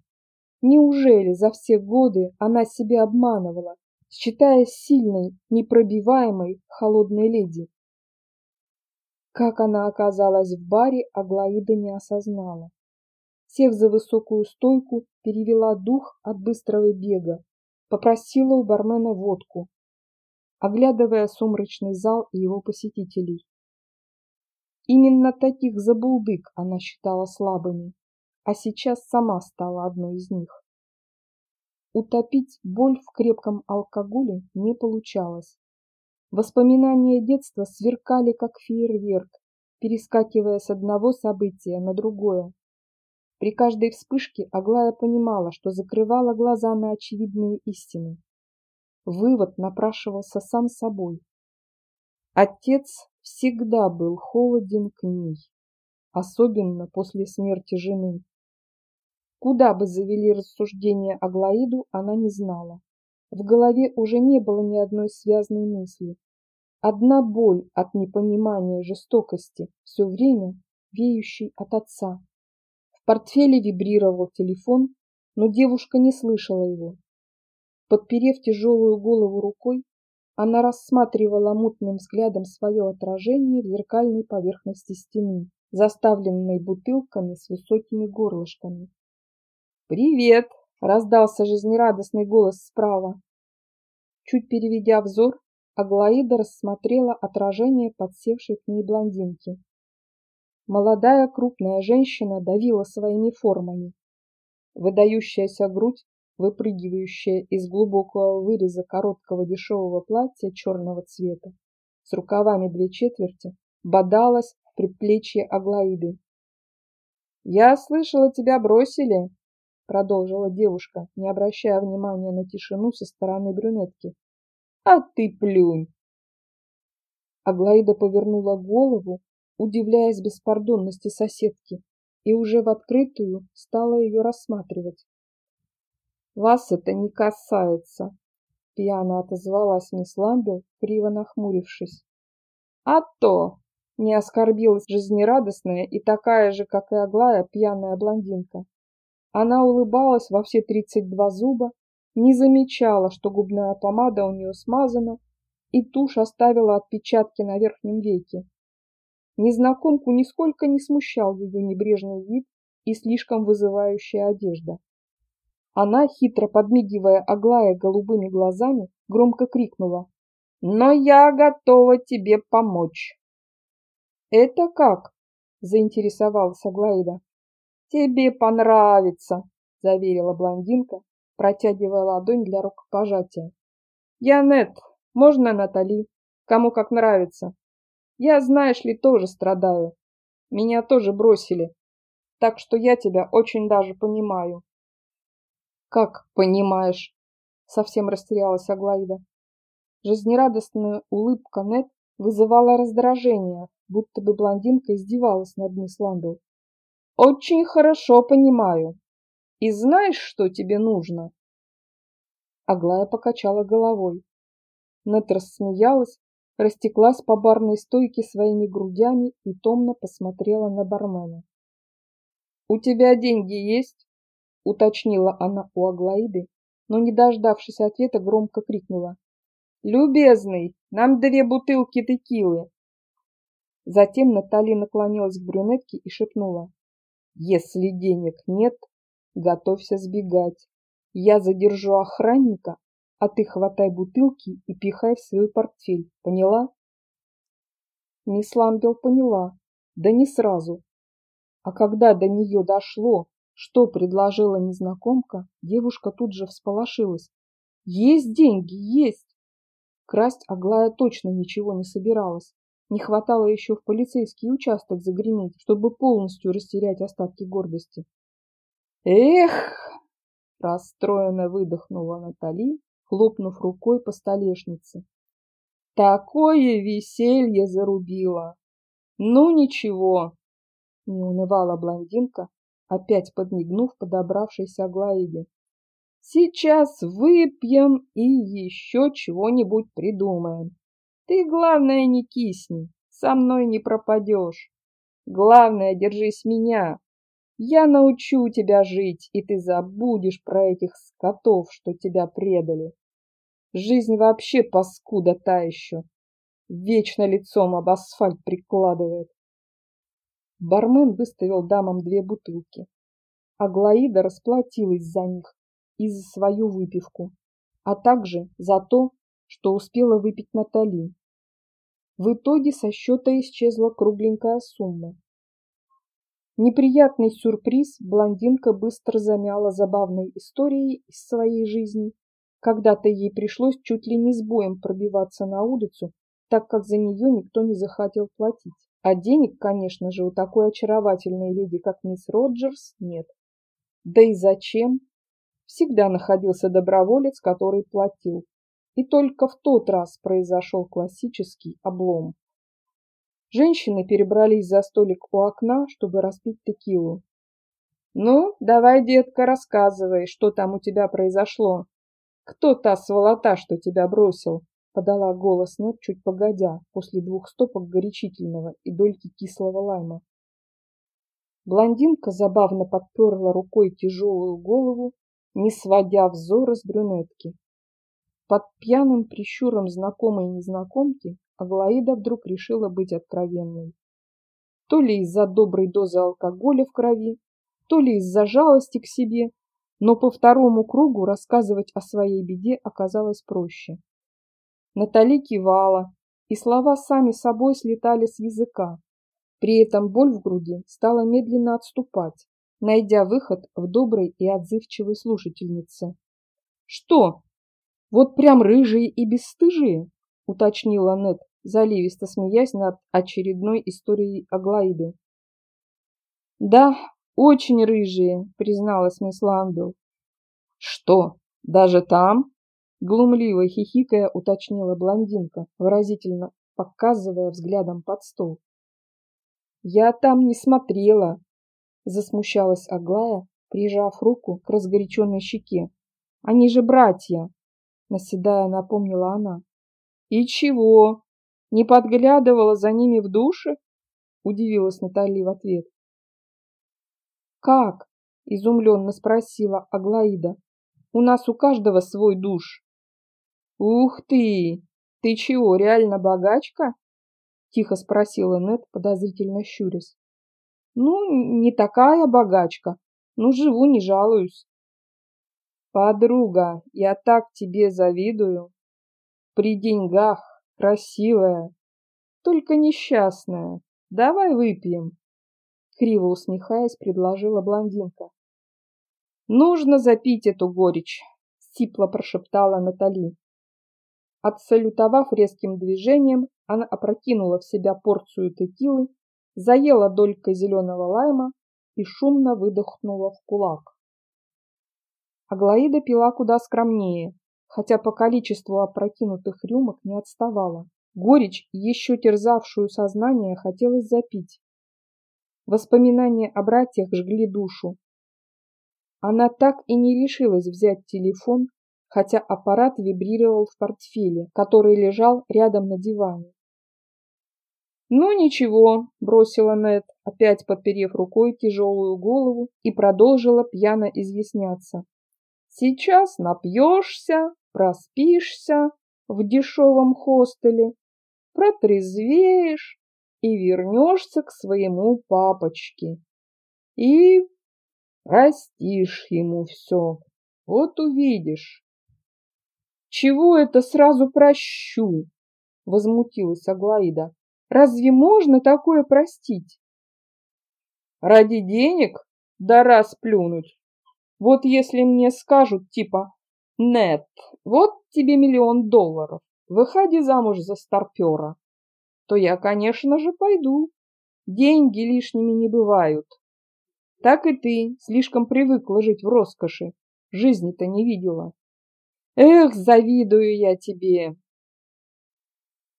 Speaker 1: Неужели за все годы она себя обманывала, считаясь сильной, непробиваемой, холодной леди? Как она оказалась в баре, Аглаида не осознала. Сев за высокую стойку, перевела дух от быстрого бега, попросила у бармена водку, оглядывая сумрачный зал и его посетителей. Именно таких забулдык она считала слабыми, а сейчас сама стала одной из них. Утопить боль в крепком алкоголе не получалось. Воспоминания детства сверкали, как фейерверк, перескакивая с одного события на другое. При каждой вспышке Аглая понимала, что закрывала глаза на очевидные истины. Вывод напрашивался сам собой. Отец всегда был холоден к ней, особенно после смерти жены. Куда бы завели рассуждения Аглаиду, она не знала. В голове уже не было ни одной связной мысли. Одна боль от непонимания жестокости, все время веющей от отца. В портфеле вибрировал телефон, но девушка не слышала его. Подперев тяжелую голову рукой, она рассматривала мутным взглядом свое отражение в зеркальной поверхности стены, заставленной бутылками с высокими горлышками. «Привет!» — раздался жизнерадостный голос справа. Чуть переведя взор, Аглаида рассмотрела отражение подсевшей к ней блондинки. Молодая крупная женщина давила своими формами. Выдающаяся грудь, выпрыгивающая из глубокого выреза короткого дешевого платья черного цвета, с рукавами две четверти, бодалась в предплечье Аглаиды. «Я слышала, тебя бросили!» Продолжила девушка, не обращая внимания на тишину со стороны брюнетки. А ты плюнь. Аглаида повернула голову, удивляясь беспардонности соседки, и уже в открытую стала ее рассматривать. «Вас это не касается», — пьяно отозвалась мисс Ламбел, криво нахмурившись. «А то!» — не оскорбилась жизнерадостная и такая же, как и Аглая, пьяная блондинка. Она улыбалась во все тридцать два зуба, не замечала, что губная помада у нее смазана, и тушь оставила отпечатки на верхнем веке. Незнакомку нисколько не смущал ее небрежный вид и слишком вызывающая одежда. Она, хитро подмигивая Аглая голубыми глазами, громко крикнула «Но я готова тебе помочь!» «Это как?» – заинтересовалась Аглаида. «Тебе понравится», — заверила блондинка, протягивая ладонь для рукопожатия. «Я Нет, можно Натали, кому как нравится. Я, знаешь ли, тоже страдаю. Меня тоже бросили, так что я тебя очень даже понимаю». «Как понимаешь?» — совсем растерялась Аглаида. Жизнерадостная улыбка Нет вызывала раздражение, будто бы блондинка издевалась над мисс Ламбел. Очень хорошо понимаю. И знаешь, что тебе нужно? Аглая покачала головой. Нет рассмеялась, растеклась по барной стойке своими грудями и томно посмотрела на бармена. «У тебя деньги есть?» — уточнила она у Аглаиды, но, не дождавшись ответа, громко крикнула. «Любезный, нам две бутылки текилы!» Затем Натали наклонилась к брюнетке и шепнула. Если денег нет, готовься сбегать. Я задержу охранника, а ты хватай бутылки и пихай в свой портфель. Поняла? Мисс Ламбел поняла, да не сразу. А когда до нее дошло, что предложила незнакомка, девушка тут же всполошилась. Есть деньги, есть! Красть Аглая точно ничего не собиралась. Не хватало еще в полицейский участок загреметь, чтобы полностью растерять остатки гордости. «Эх!» – расстроенно выдохнула Натали, хлопнув рукой по столешнице. «Такое веселье зарубило! Ну ничего!» – не унывала блондинка, опять подмигнув подобравшейся Аглаиде. «Сейчас выпьем и еще чего-нибудь придумаем. Ты, главное, не кисни, со мной не пропадешь. Главное, держись меня. Я научу тебя жить, и ты забудешь про этих скотов, что тебя предали. Жизнь вообще паскуда та еще. Вечно лицом об асфальт прикладывает. Бармен выставил дамам две бутылки. Аглаида расплатилась за них и за свою выпивку, а также за то, что успела выпить Натали. В итоге со счета исчезла кругленькая сумма. Неприятный сюрприз блондинка быстро замяла забавной историей из своей жизни. Когда-то ей пришлось чуть ли не с боем пробиваться на улицу, так как за нее никто не захотел платить. А денег, конечно же, у такой очаровательной леди, как мисс Роджерс, нет. Да и зачем? Всегда находился доброволец, который платил. И только в тот раз произошел классический облом. Женщины перебрались за столик у окна, чтобы распить текилу. «Ну, давай, детка, рассказывай, что там у тебя произошло. Кто та сволота, что тебя бросил?» подала голос Нед чуть погодя, после двух стопок горячительного и дольки кислого лайма. Блондинка забавно подперла рукой тяжелую голову, не сводя взора с брюнетки. Под пьяным прищуром знакомой незнакомки Аглаида вдруг решила быть откровенной. То ли из-за доброй дозы алкоголя в крови, то ли из-за жалости к себе, но по второму кругу рассказывать о своей беде оказалось проще. Натали кивала, и слова сами собой слетали с языка. При этом боль в груди стала медленно отступать, найдя выход в доброй и отзывчивой слушательнице. «Что? Вот прям рыжие и бесстыжие?» — уточнила Нет, заливисто смеясь над очередной историей Аглаиды. «Да, очень рыжие», — призналась мисс Ламбел. «Что, даже там?» Глумливо хихикая, уточнила блондинка, выразительно показывая взглядом под стол. «Я там не смотрела», — засмущалась Аглая, прижав руку к разгоряченной щеке. «Они же братья», — наседая напомнила она. «И чего? Не подглядывала за ними в душе?» — удивилась Натали в ответ. «Как?» — изумленно спросила Аглаида. «У нас у каждого свой душ». «Ух ты! Ты чего, реально богачка?» — тихо спросила Нет, подозрительно щурясь. «Ну, не такая богачка, но живу, не жалуюсь». «Подруга, я так тебе завидую. При деньгах, красивая, только несчастная. Давай выпьем». Криво усмехаясь, предложила блондинка. «Нужно запить эту горечь», — сипло прошептала Натали. Отсалютовав резким движением, она опрокинула в себя порцию текилы, заела долькой зеленого лайма и шумно выдохнула в кулак. Аглаида пила куда скромнее, хотя по количеству опрокинутых рюмок не отставала. Горечь, еще терзавшую сознание, хотелось запить. Воспоминания о братьях жгли душу. Она так и не решилась взять телефон хотя аппарат вибрировал в портфеле, который лежал рядом на диване. «Ну ничего», — бросила Нет, опять подперев рукой тяжелую голову и продолжила пьяно изъясняться. «Сейчас напьешься, проспишься в дешевом хостеле, протрезвеешь и вернешься к своему папочке. И простишь ему все. Вот увидишь, чего это сразу прощу? Возмутилась Аглаида. Разве можно такое простить? Ради денег? Да раз плюнуть. Вот если мне скажут, типа, нет, вот тебе миллион долларов, выходи замуж за старпера, то я, конечно же, пойду. Деньги лишними не бывают. Так и ты слишком привыкла жить в роскоши, жизни-то не видела. Эх, завидую я тебе.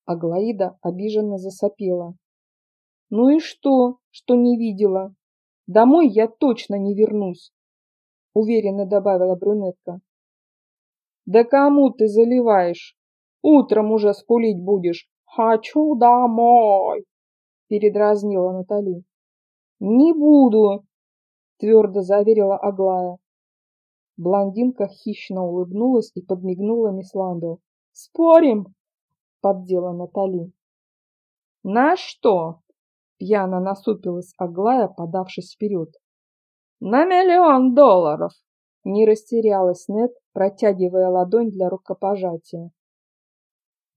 Speaker 1: Аглаида обиженно засопела. Ну и что, что не видела? Домой я точно не вернусь, уверенно добавила брюнетка. Да кому ты заливаешь? Утром уже скулить будешь. Хочу домой, передразнила Натали. Не буду, твердо заверила Аглая. Блондинка хищно улыбнулась и подмигнула мисс Ламбел. «Спорим?» — поддела Натали. «На что?» — пьяно насупилась Аглая, подавшись вперед. «На миллион долларов!» — не растерялась Нет, протягивая ладонь для рукопожатия.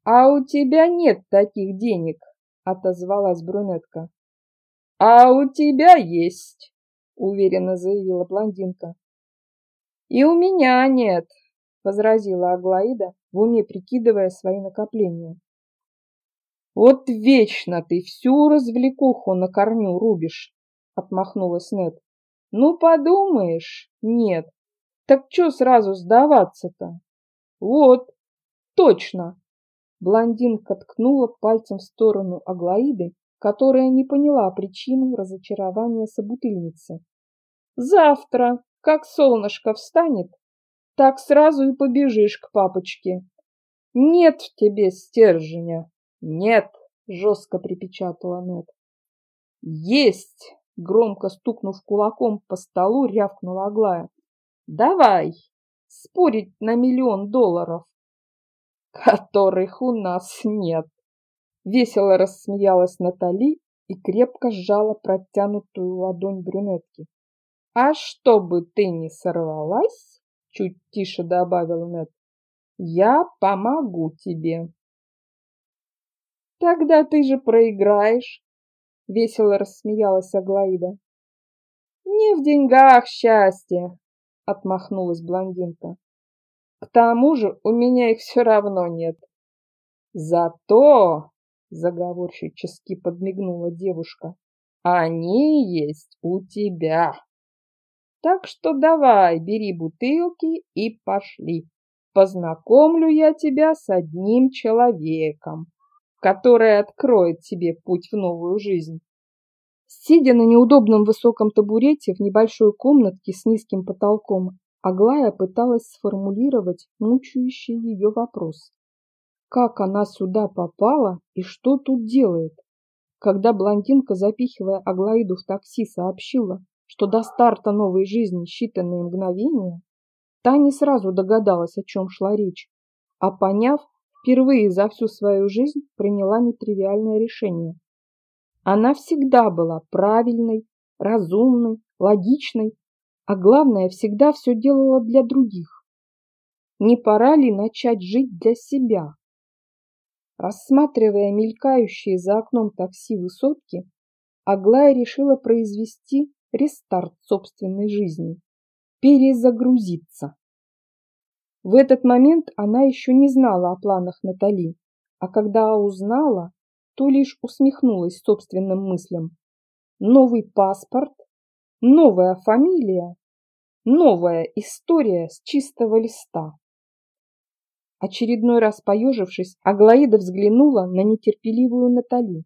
Speaker 1: «А у тебя нет таких денег!» — отозвалась брюнетка. «А у тебя есть!» — уверенно заявила блондинка. «И у меня нет», — возразила Аглаида, в уме прикидывая свои накопления. Вот вечно ты всю развлекуху на корню рубишь, отмахнулась Нет. Ну, подумаешь, нет. Так что сразу сдаваться-то? Вот, точно. Блондинка ткнула пальцем в сторону Аглаиды, которая не поняла причину разочарования собутыльницы. Завтра, как солнышко встанет, так сразу и побежишь к папочке. Нет в тебе стержня. «Нет!» — жестко припечатала Нет. «Есть!» — громко стукнув кулаком по столу, рявкнула Аглая. «Давай! Спорить на миллион долларов!» «Которых у нас нет!» Весело рассмеялась Натали и крепко сжала протянутую ладонь брюнетки. «А чтобы ты не сорвалась, — чуть тише добавила Нет, — я помогу тебе!» Тогда ты же проиграешь, весело рассмеялась Аглаида. Не в деньгах счастье, отмахнулась блондинка. К тому же у меня их все равно нет. Зато, заговорщически подмигнула девушка, они есть у тебя. Так что давай, бери бутылки и пошли. Познакомлю я тебя с одним человеком которая откроет тебе путь в новую жизнь. Сидя на неудобном высоком табурете в небольшой комнатке с низким потолком, Аглая пыталась сформулировать мучающий ее вопрос. Как она сюда попала и что тут делает? Когда блондинка, запихивая Аглаиду в такси, сообщила, что до старта новой жизни считанные мгновения, та не сразу догадалась, о чем шла речь, а поняв, впервые за всю свою жизнь приняла нетривиальное решение. Она всегда была правильной, разумной, логичной, а главное, всегда все делала для других. Не пора ли начать жить для себя? Рассматривая мелькающие за окном такси высотки, Аглая решила произвести рестарт собственной жизни, перезагрузиться. В этот момент она еще не знала о планах Натали, а когда узнала, то лишь усмехнулась собственным мыслям. Новый паспорт, новая фамилия, новая история с чистого листа. Очередной раз поежившись, Аглаида взглянула на нетерпеливую Натали.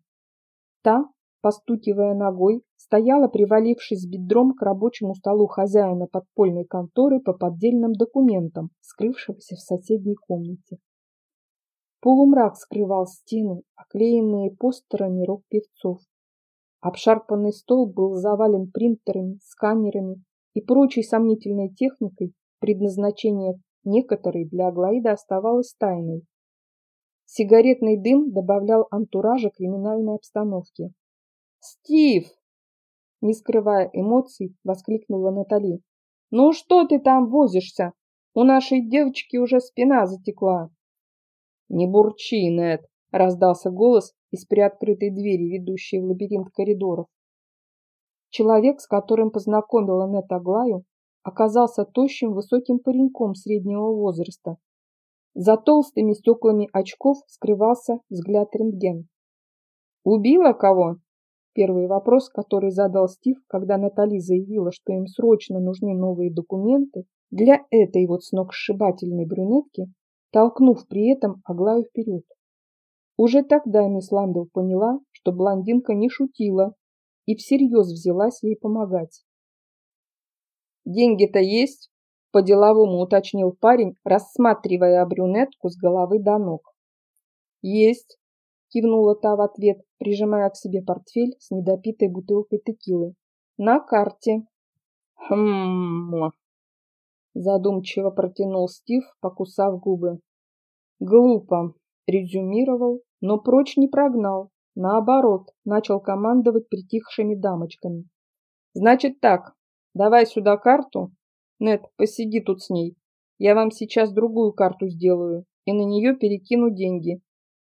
Speaker 1: Та, постукивая ногой, стояла, привалившись бедром к рабочему столу хозяина подпольной конторы по поддельным документам, скрывшегося в соседней комнате. Полумрак скрывал стены, оклеенные постерами рок-певцов. Обшарпанный стол был завален принтерами, сканерами и прочей сомнительной техникой, предназначение некоторой для Аглаида оставалось тайной. Сигаретный дым добавлял антуража криминальной обстановки. «Стив!» Не скрывая эмоций, воскликнула Натали. «Ну что ты там возишься? У нашей девочки уже спина затекла». «Не бурчи, Нет!» — раздался голос из приоткрытой двери, ведущей в лабиринт коридоров. Человек, с которым познакомила Нет Аглаю, оказался тощим высоким пареньком среднего возраста. За толстыми стеклами очков скрывался взгляд рентген. «Убила кого?» Первый вопрос, который задал Стив, когда Натали заявила, что им срочно нужны новые документы для этой вот сногсшибательной брюнетки, толкнув при этом Аглаю вперед. Уже тогда мисс Ландл поняла, что блондинка не шутила и всерьез взялась ей помогать. «Деньги-то есть?» – по-деловому уточнил парень, рассматривая брюнетку с головы до ног. «Есть», кивнула та в ответ, прижимая к себе портфель с недопитой бутылкой текилы. На карте. Хм. Задумчиво протянул Стив, покусав губы. Глупо, резюмировал, но прочь не прогнал. Наоборот, начал командовать притихшими дамочками. Значит так, давай сюда карту. Нет, посиди тут с ней. Я вам сейчас другую карту сделаю и на нее перекину деньги.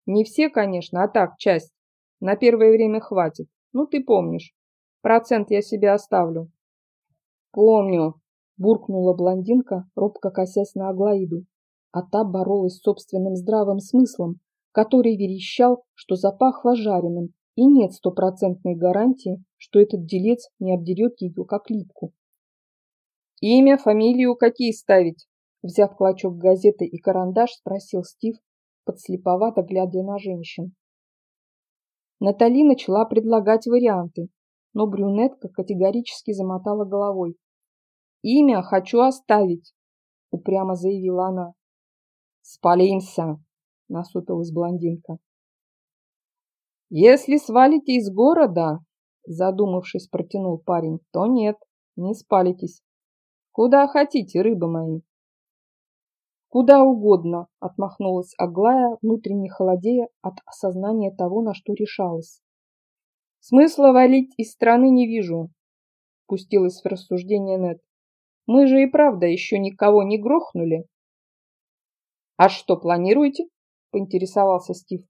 Speaker 1: Не все, конечно, а так, часть. На первое время хватит. Ну, ты помнишь. Процент я себе оставлю. Помню, буркнула блондинка, робко косясь на Аглаиду. А та боролась с собственным здравым смыслом, который верещал, что запахло жареным, и нет стопроцентной гарантии, что этот делец не обдерет ее как липку. «Имя, фамилию какие ставить?» Взяв клочок газеты и карандаш, спросил Стив, подслеповато глядя на женщин. Натали начала предлагать варианты, но брюнетка категорически замотала головой. «Имя хочу оставить», — упрямо заявила она. «Спалимся», — насупилась блондинка. «Если свалите из города», — задумавшись, протянул парень, — «то нет, не спалитесь. Куда хотите, рыбы мои?» «Куда угодно», — отмахнулась Аглая, внутренне холодея от осознания того, на что решалась. «Смысла валить из страны не вижу», — пустилась в рассуждение Нет. «Мы же и правда еще никого не грохнули». «А что планируете?» — поинтересовался Стив.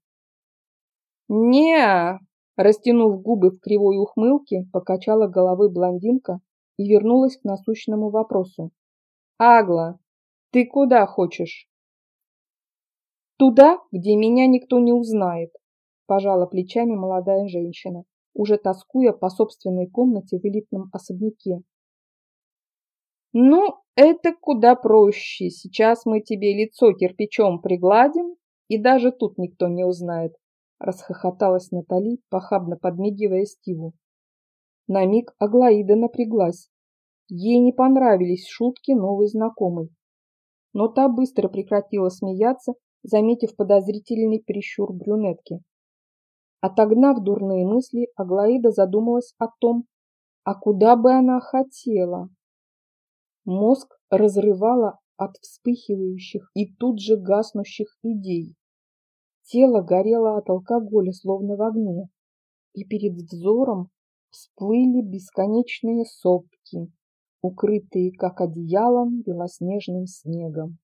Speaker 1: не растянув губы в кривой ухмылке, покачала головой блондинка и вернулась к насущному вопросу. «Агла, ты куда хочешь?» «Туда, где меня никто не узнает», – пожала плечами молодая женщина, уже тоскуя по собственной комнате в элитном особняке. «Ну, это куда проще. Сейчас мы тебе лицо кирпичом пригладим, и даже тут никто не узнает», – расхохоталась Натали, похабно подмигивая Стиву. На миг Аглаида напряглась. Ей не понравились шутки новой знакомой но та быстро прекратила смеяться, заметив подозрительный прищур брюнетки. Отогнав дурные мысли, Аглаида задумалась о том, а куда бы она хотела. Мозг разрывала от вспыхивающих и тут же гаснущих идей. Тело горело от алкоголя, словно в огне, и перед взором всплыли бесконечные сопки, укрытые как одеялом белоснежным снегом.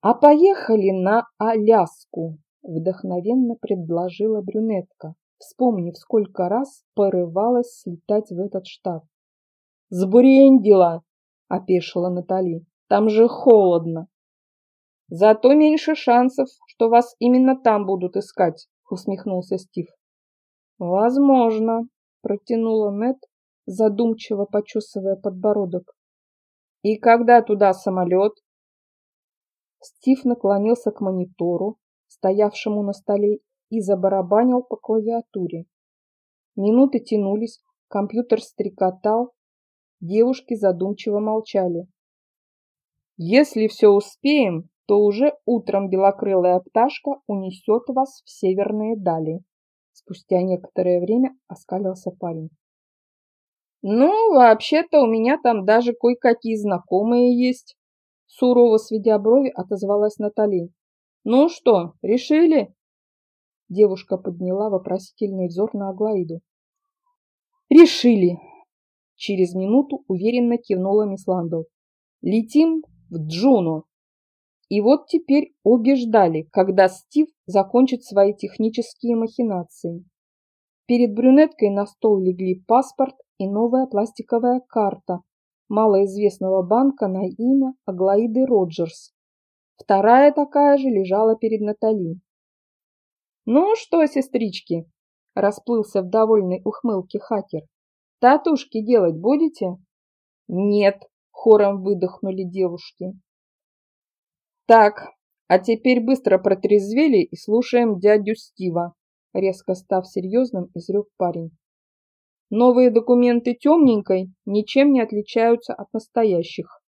Speaker 1: «А поехали на Аляску!» – вдохновенно предложила брюнетка, вспомнив, сколько раз порывалась слетать в этот штат. «Сбрендила!» – опешила Натали. «Там же холодно!» «Зато меньше шансов, что вас именно там будут искать», – усмехнулся Стив. «Возможно», – протянула Нэт, задумчиво почесывая подбородок. «И когда туда самолет?» Стив наклонился к монитору, стоявшему на столе, и забарабанил по клавиатуре. Минуты тянулись, компьютер стрекотал, девушки задумчиво молчали. «Если все успеем, то уже утром белокрылая пташка унесет вас в северные дали». Спустя некоторое время оскалился парень. «Ну, вообще-то у меня там даже кое-какие знакомые есть», — сурово сведя брови, отозвалась Натали. «Ну что, решили?» Девушка подняла вопросительный взор на Аглаиду. «Решили!» Через минуту уверенно кивнула мисс Ландл. «Летим в Джуну!» И вот теперь обе ждали, когда Стив закончит свои технические махинации. Перед брюнеткой на стол легли паспорт и новая пластиковая карта малоизвестного банка на имя Аглаиды Роджерс. Вторая такая же лежала перед Натали. «Ну что, сестрички?» – расплылся в довольной ухмылке хакер. «Татушки делать будете?» «Нет», – хором выдохнули девушки. «Так, а теперь быстро протрезвели и слушаем дядю Стива», – резко став серьезным, изрек парень. Новые документы темненькой ничем не отличаются от настоящих.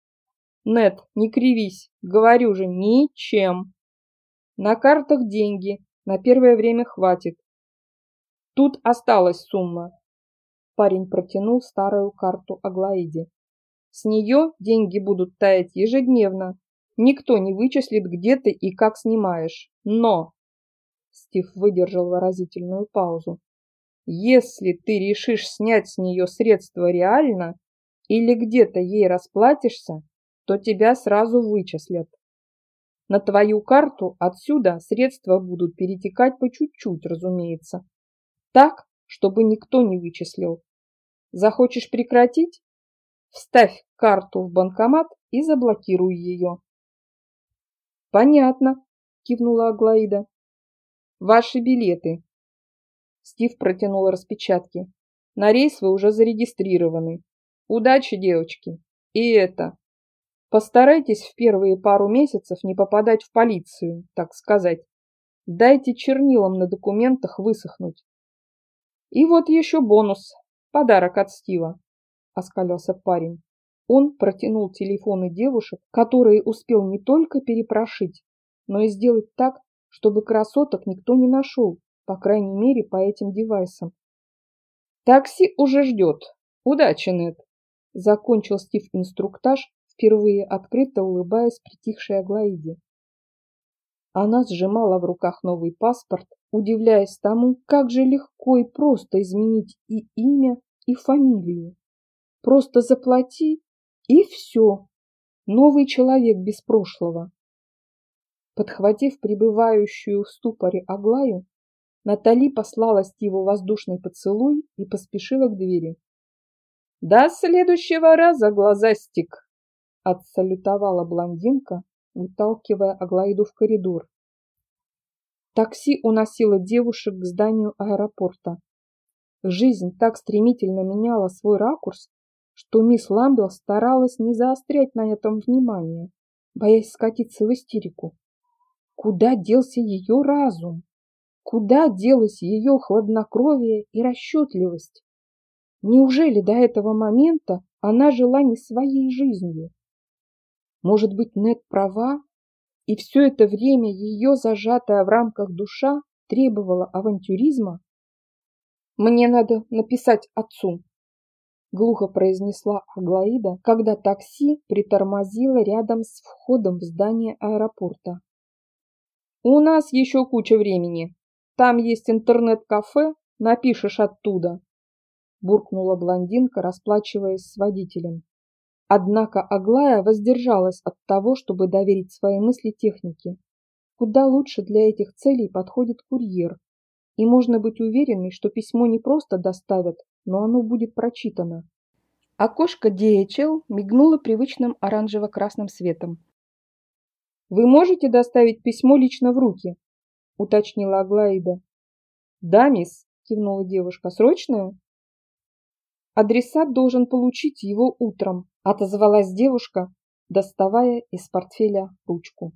Speaker 1: Нет, не кривись, говорю же, ничем. На картах деньги, на первое время хватит. Тут осталась сумма. Парень протянул старую карту Аглаиде. С нее деньги будут таять ежедневно. Никто не вычислит, где ты и как снимаешь. Но... Стив выдержал выразительную паузу. Если ты решишь снять с нее средства реально или где-то ей расплатишься, то тебя сразу вычислят. На твою карту отсюда средства будут перетекать по чуть-чуть, разумеется. Так, чтобы никто не вычислил. Захочешь прекратить? Вставь карту в банкомат и заблокируй ее. Понятно, кивнула Аглаида. Ваши билеты. Стив протянул распечатки. На рейс вы уже зарегистрированы. Удачи, девочки. И это. Постарайтесь в первые пару месяцев не попадать в полицию, так сказать. Дайте чернилам на документах высохнуть. И вот еще бонус. Подарок от Стива. Оскалился парень. Он протянул телефоны девушек, которые успел не только перепрошить, но и сделать так, чтобы красоток никто не нашел, по крайней мере, по этим девайсам. «Такси уже ждет. Удачи, Нед!» Закончил Стив инструктаж, впервые открыто улыбаясь притихшей Аглаиде. Она сжимала в руках новый паспорт, удивляясь тому, как же легко и просто изменить и имя, и фамилию. Просто заплати, и все. Новый человек без прошлого. Подхватив пребывающую в ступоре Аглаю, Натали послала Стиву воздушный поцелуй и поспешила к двери. «До следующего раза, глазастик!» — отсалютовала блондинка, выталкивая Аглаиду в коридор. Такси уносило девушек к зданию аэропорта. Жизнь так стремительно меняла свой ракурс, что мисс Ламбел старалась не заострять на этом внимание, боясь скатиться в истерику. Куда делся ее разум? Куда делась ее хладнокровие и расчетливость? Неужели до этого момента она жила не своей жизнью? Может быть, Нет права, и все это время ее зажатая в рамках душа требовала авантюризма? Мне надо написать отцу, глухо произнесла Аглаида, когда такси притормозило рядом с входом в здание аэропорта. У нас еще куча времени. Там есть интернет-кафе, напишешь оттуда. Буркнула блондинка, расплачиваясь с водителем. Однако Аглая воздержалась от того, чтобы доверить свои мысли технике. Куда лучше для этих целей подходит курьер. И можно быть уверенной, что письмо не просто доставят, но оно будет прочитано. Окошко DHL мигнуло привычным оранжево-красным светом. Вы можете доставить письмо лично в руки? Уточнила Аглаида. Да, мисс, кивнула девушка. Срочное? Адресат должен получить его утром, отозвалась девушка, доставая из портфеля ручку.